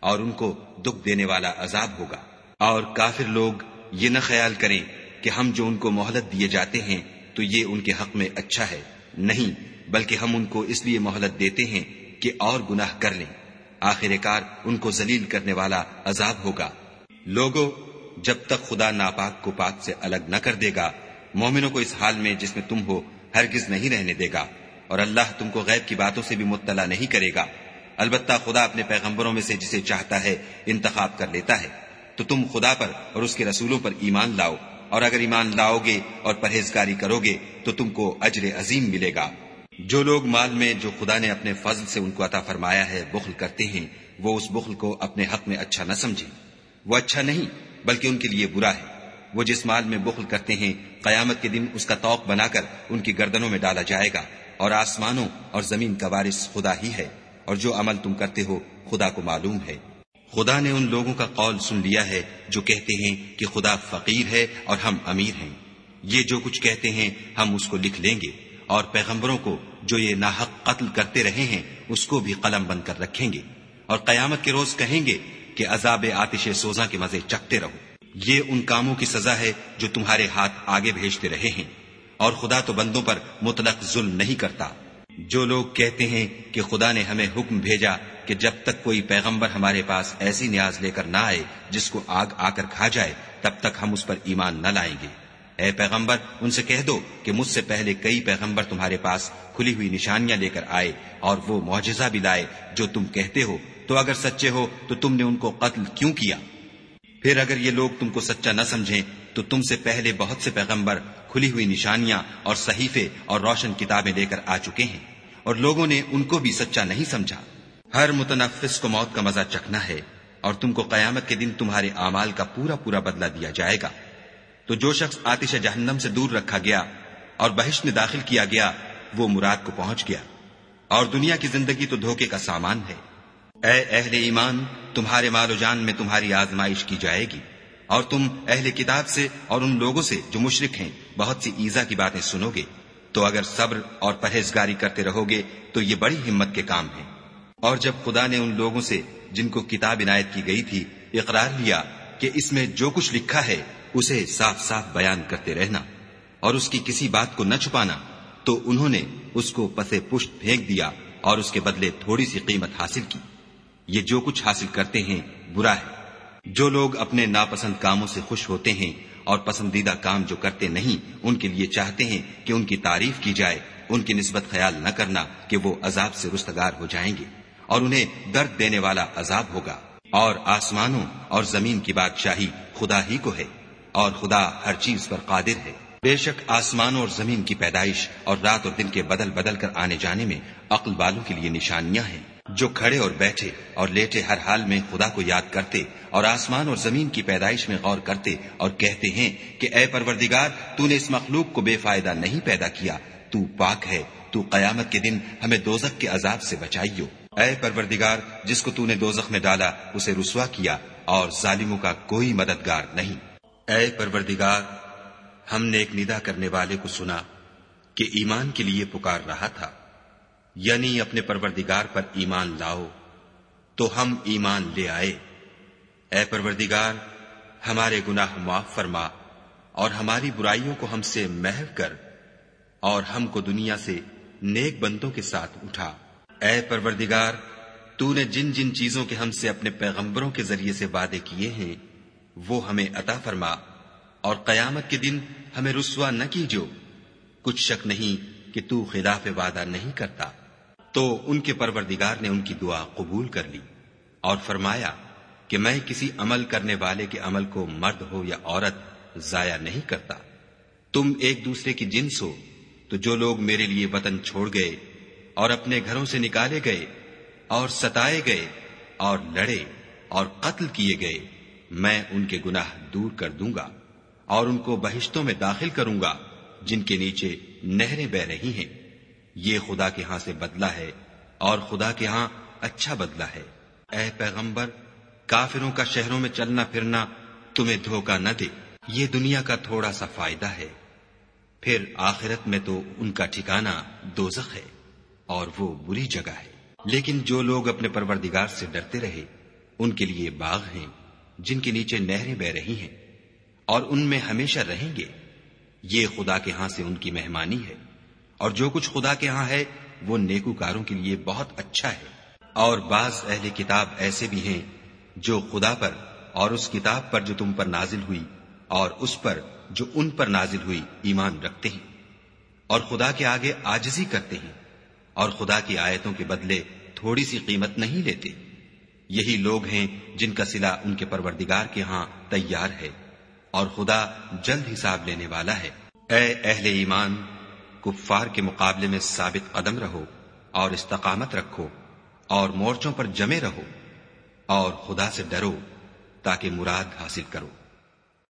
اور ان کو دکھ دینے والا عذاب ہوگا۔ اور کافر لوگ یہ نہ خیال کریں کہ ہم جو ان کو مہلت دیے جاتے ہیں تو یہ ان کے حق میں اچھا ہے۔ نہیں، بلکہ ہم ان کو اس لیے مہلت دیتے ہیں کہ اور گناہ کر لیں۔ آخر کار ان کو ذلیل کرنے والا عذاب ہوگا۔ لوگوں جب تک خدا ناپاک کو پاک سے الگ نہ کر دے گا، مومنوں کو اس حال میں جس میں تم ہو ہرگز نہیں رہنے دے گا۔ اور اللہ تم کو غیب کی باتوں سے بھی مطلع نہیں کرے گا۔ البتہ خدا اپنے پیغمبروں میں سے جسے چاہتا ہے انتخاب کر لیتا ہے۔ تو تم خدا پر اور اس کے رسولوں پر ایمان لاؤ۔ اور اگر ایمان لاؤ گے اور پرہیزگاری کرو گے تو تم کو اجر عظیم ملے گا۔ جو لوگ مال میں جو خدا نے اپنے فضل سے ان کو عطا فرمایا ہے، بخل کرتے ہیں، وہ اس بخل کو اپنے حق میں اچھا نہ سمجھیں۔ وہ اچھا نہیں، بلکہ ان کے لیے برا ہے۔ وہ جس مال میں بخل کرتے ہیں، قیامت کے دن اس کا توق بنا کر ان کی گردنوں میں ڈالا جائے گا۔ اور آسمانوں اور زمین کا وارث خدا ہی ہے، اور جو عمل تم کرتے ہو، خدا کو معلوم ہے۔ خدا نے ان لوگوں کا قول سن لیا ہے جو کہتے ہیں کہ خدا فقیر ہے اور ہم امیر ہیں۔ یہ جو کچھ کہتے ہیں ہم اس کو لکھ لیں گے اور پیغمبروں کو جو یہ ناحق قتل کرتے رہے ہیں اس کو بھی قلم بند کر رکھیں گے اور قیامت کے روز کہیں گے کہ عذاب آتش سوزا کے مزے چکتے رہو۔ یہ ان کاموں کی سزا ہے جو تمہارے ہاتھ آگے بھیجتے رہے ہیں۔ اور خدا تو بندوں پر مطلق ظلم نہیں کرتا۔ جو لوگ کہتے ہیں کہ خدا نے ہمیں حکم بھیجا کہ جب تک کوئی پیغمبر ہمارے پاس ایسی نیاز لے کر نہ آئے جس کو آگ آ کر کھا جائے، تب تک ہم اس پر ایمان نہ لائیں گے۔ اے پیغمبر، ان سے کہہ دو کہ مجھ سے پہلے کئی پیغمبر تمہارے پاس کھلی ہوئی نشانیاں لے کر آئے اور وہ معجزہ بھی لائے جو تم کہتے ہو۔ تو اگر سچے ہو، تو تم نے ان کو قتل کیوں کیا؟ پھر اگر یہ لوگ تم کو سچا نہ سمجھیں، تو تم سے پہلے بہت سے پیغمبر کھلی ہوئی نشانیاں اور صحیفے اور روشن کتابیں لے کر آ چکے ہیں۔ اور لوگوں نے ان کو بھی سچا نہیں سمجھا۔ ہر متنفس کو موت کا مزہ چکھنا ہے اور تم کو قیامت کے دن تمہارے اعمال کا پورا پورا بدلہ دیا جائے گا۔ تو جو شخص آتش جہنم سے دور رکھا گیا اور بہشت میں داخل کیا گیا، وہ مراد کو پہنچ گیا۔ اور دنیا کی زندگی تو دھوکے کا سامان ہے۔ اے اہل ایمان، تمہارے مال و جان میں تمہاری آزمائش کی جائے گی۔ اور تم اہل کتاب سے اور ان لوگوں سے جو مشرق ہیں، بہت سی ایزا کی باتیں سنو گے۔ تو اگر صبر اور پرہیزگاری کرتے رہو گے، تو یہ بڑی ہمت کے کام ہیں۔ اور جب خدا نے ان لوگوں سے جن کو کتاب عنایت کی گئی تھی اقرار لیا کہ اس میں جو کچھ لکھا ہے، اسے صاف صاف بیان کرتے رہنا اور اس کی کسی بات کو نہ چھپانا، تو انہوں نے اس کو پسے پشت پھینک دیا اور اس کے بدلے تھوڑی سی قیمت حاصل کی۔ یہ جو کچھ حاصل کرتے ہیں، برا ہے۔ جو لوگ اپنے ناپسند کاموں سے خوش ہوتے ہیں اور پسندیدہ کام جو کرتے نہیں، ان کے لیے چاہتے ہیں کہ ان کی تعریف کی جائے۔ ان کی نسبت خیال نہ کرنا کہ وہ عذاب سے رستگار ہو جائیں گے۔ اور انہیں درد دینے والا عذاب ہوگا۔ اور آسمانوں اور زمین کی بادشاہی خدا ہی کو ہے اور خدا ہر چیز پر قادر ہے۔ بے شک آسمانوں اور زمین کی پیدائش اور رات اور دن کے بدل بدل کر آنے جانے میں عقل والوں کے لیے نشانیاں ہیں۔ جو کھڑے اور بیٹھے اور لیٹے ہر حال میں خدا کو یاد کرتے اور آسمان اور زمین کی پیدائش میں غور کرتے اور کہتے ہیں کہ اے پروردگار، تو نے اس مخلوق کو بے فائدہ نہیں پیدا کیا۔ تو پاک ہے، تو قیامت کے دن ہمیں دوزخ کے عذاب سے بچائیو۔ اے پروردگار، جس کو تو نے دوزخ میں ڈالا، اسے رسوا کیا اور ظالموں کا کوئی مددگار نہیں۔ اے پروردگار، ہم نے ایک ندا کرنے والے کو سنا کہ ایمان کے لیے پکار رہا تھا۔ یعنی اپنے پروردگار پر ایمان لاؤ، تو ہم ایمان لے آئے۔ اے پروردگار، ہمارے گناہ معاف فرما اور ہماری برائیوں کو ہم سے محو کر اور ہم کو دنیا سے نیک بندوں کے ساتھ اٹھا۔ اے پروردگار، تو نے جن جن چیزوں کے ہم سے اپنے پیغمبروں کے ذریعے سے وعدے کیے ہیں، وہ ہمیں عطا فرما، اور قیامت کے دن ہمیں رسوا نہ کیجو۔ کچھ شک نہیں کہ تو خلاف وعدہ نہیں کرتا۔ تو ان کے پروردگار نے ان کی دعا قبول کر لی، اور فرمایا کہ میں کسی عمل کرنے والے کے عمل کو مرد ہو یا عورت، ضائع نہیں کرتا۔ تم ایک دوسرے کی جنس ہو، تو جو لوگ میرے لیے وطن چھوڑ گئے اور اپنے گھروں سے نکالے گئے اور ستائے گئے اور لڑے اور قتل کیے گئے، میں ان کے گناہ دور کر دوں گا اور ان کو بہشتوں میں داخل کروں گا، جن کے نیچے نہریں بہ رہی ہیں۔ یہ خدا کے ہاں سے بدلہ ہے اور خدا کے ہاں اچھا بدلہ ہے۔ اے پیغمبر، کافروں کا شہروں میں چلنا پھرنا تمہیں دھوکہ نہ دے۔ یہ دنیا کا تھوڑا سا فائدہ ہے۔ پھر آخرت میں تو ان کا ٹھکانہ دوزخ ہے۔ اور وہ بری جگہ ہے۔ لیکن جو لوگ اپنے پروردگار سے ڈرتے رہے، ان کے لیے باغ ہیں، جن کے نیچے نہریں بہ رہی ہیں، اور ان میں ہمیشہ رہیں گے۔ یہ خدا کے ہاں سے ان کی مہمانی ہے۔ اور جو کچھ خدا کے ہاں ہے، وہ نیکوکاروں کے لیے بہت اچھا ہے۔ اور بعض اہل کتاب ایسے بھی ہیں جو خدا پر اور اس کتاب پر جو تم پر نازل ہوئی اور اس پر جو ان پر نازل ہوئی ایمان رکھتے ہیں اور خدا کے آگے آجزی کرتے ہیں۔ اور خدا کی آیتوں کے بدلے تھوڑی سی قیمت نہیں لیتے۔ یہی لوگ ہیں جن کا سلا ان کے پروردگار کے ہاں تیار ہے اور خدا جلد حساب لینے والا ہے۔ اے اہل ایمان، کفار کے مقابلے میں ثابت قدم رہو اور استقامت رکھو اور مورچوں پر جمے رہو اور خدا سے ڈرو تاکہ مراد حاصل کرو۔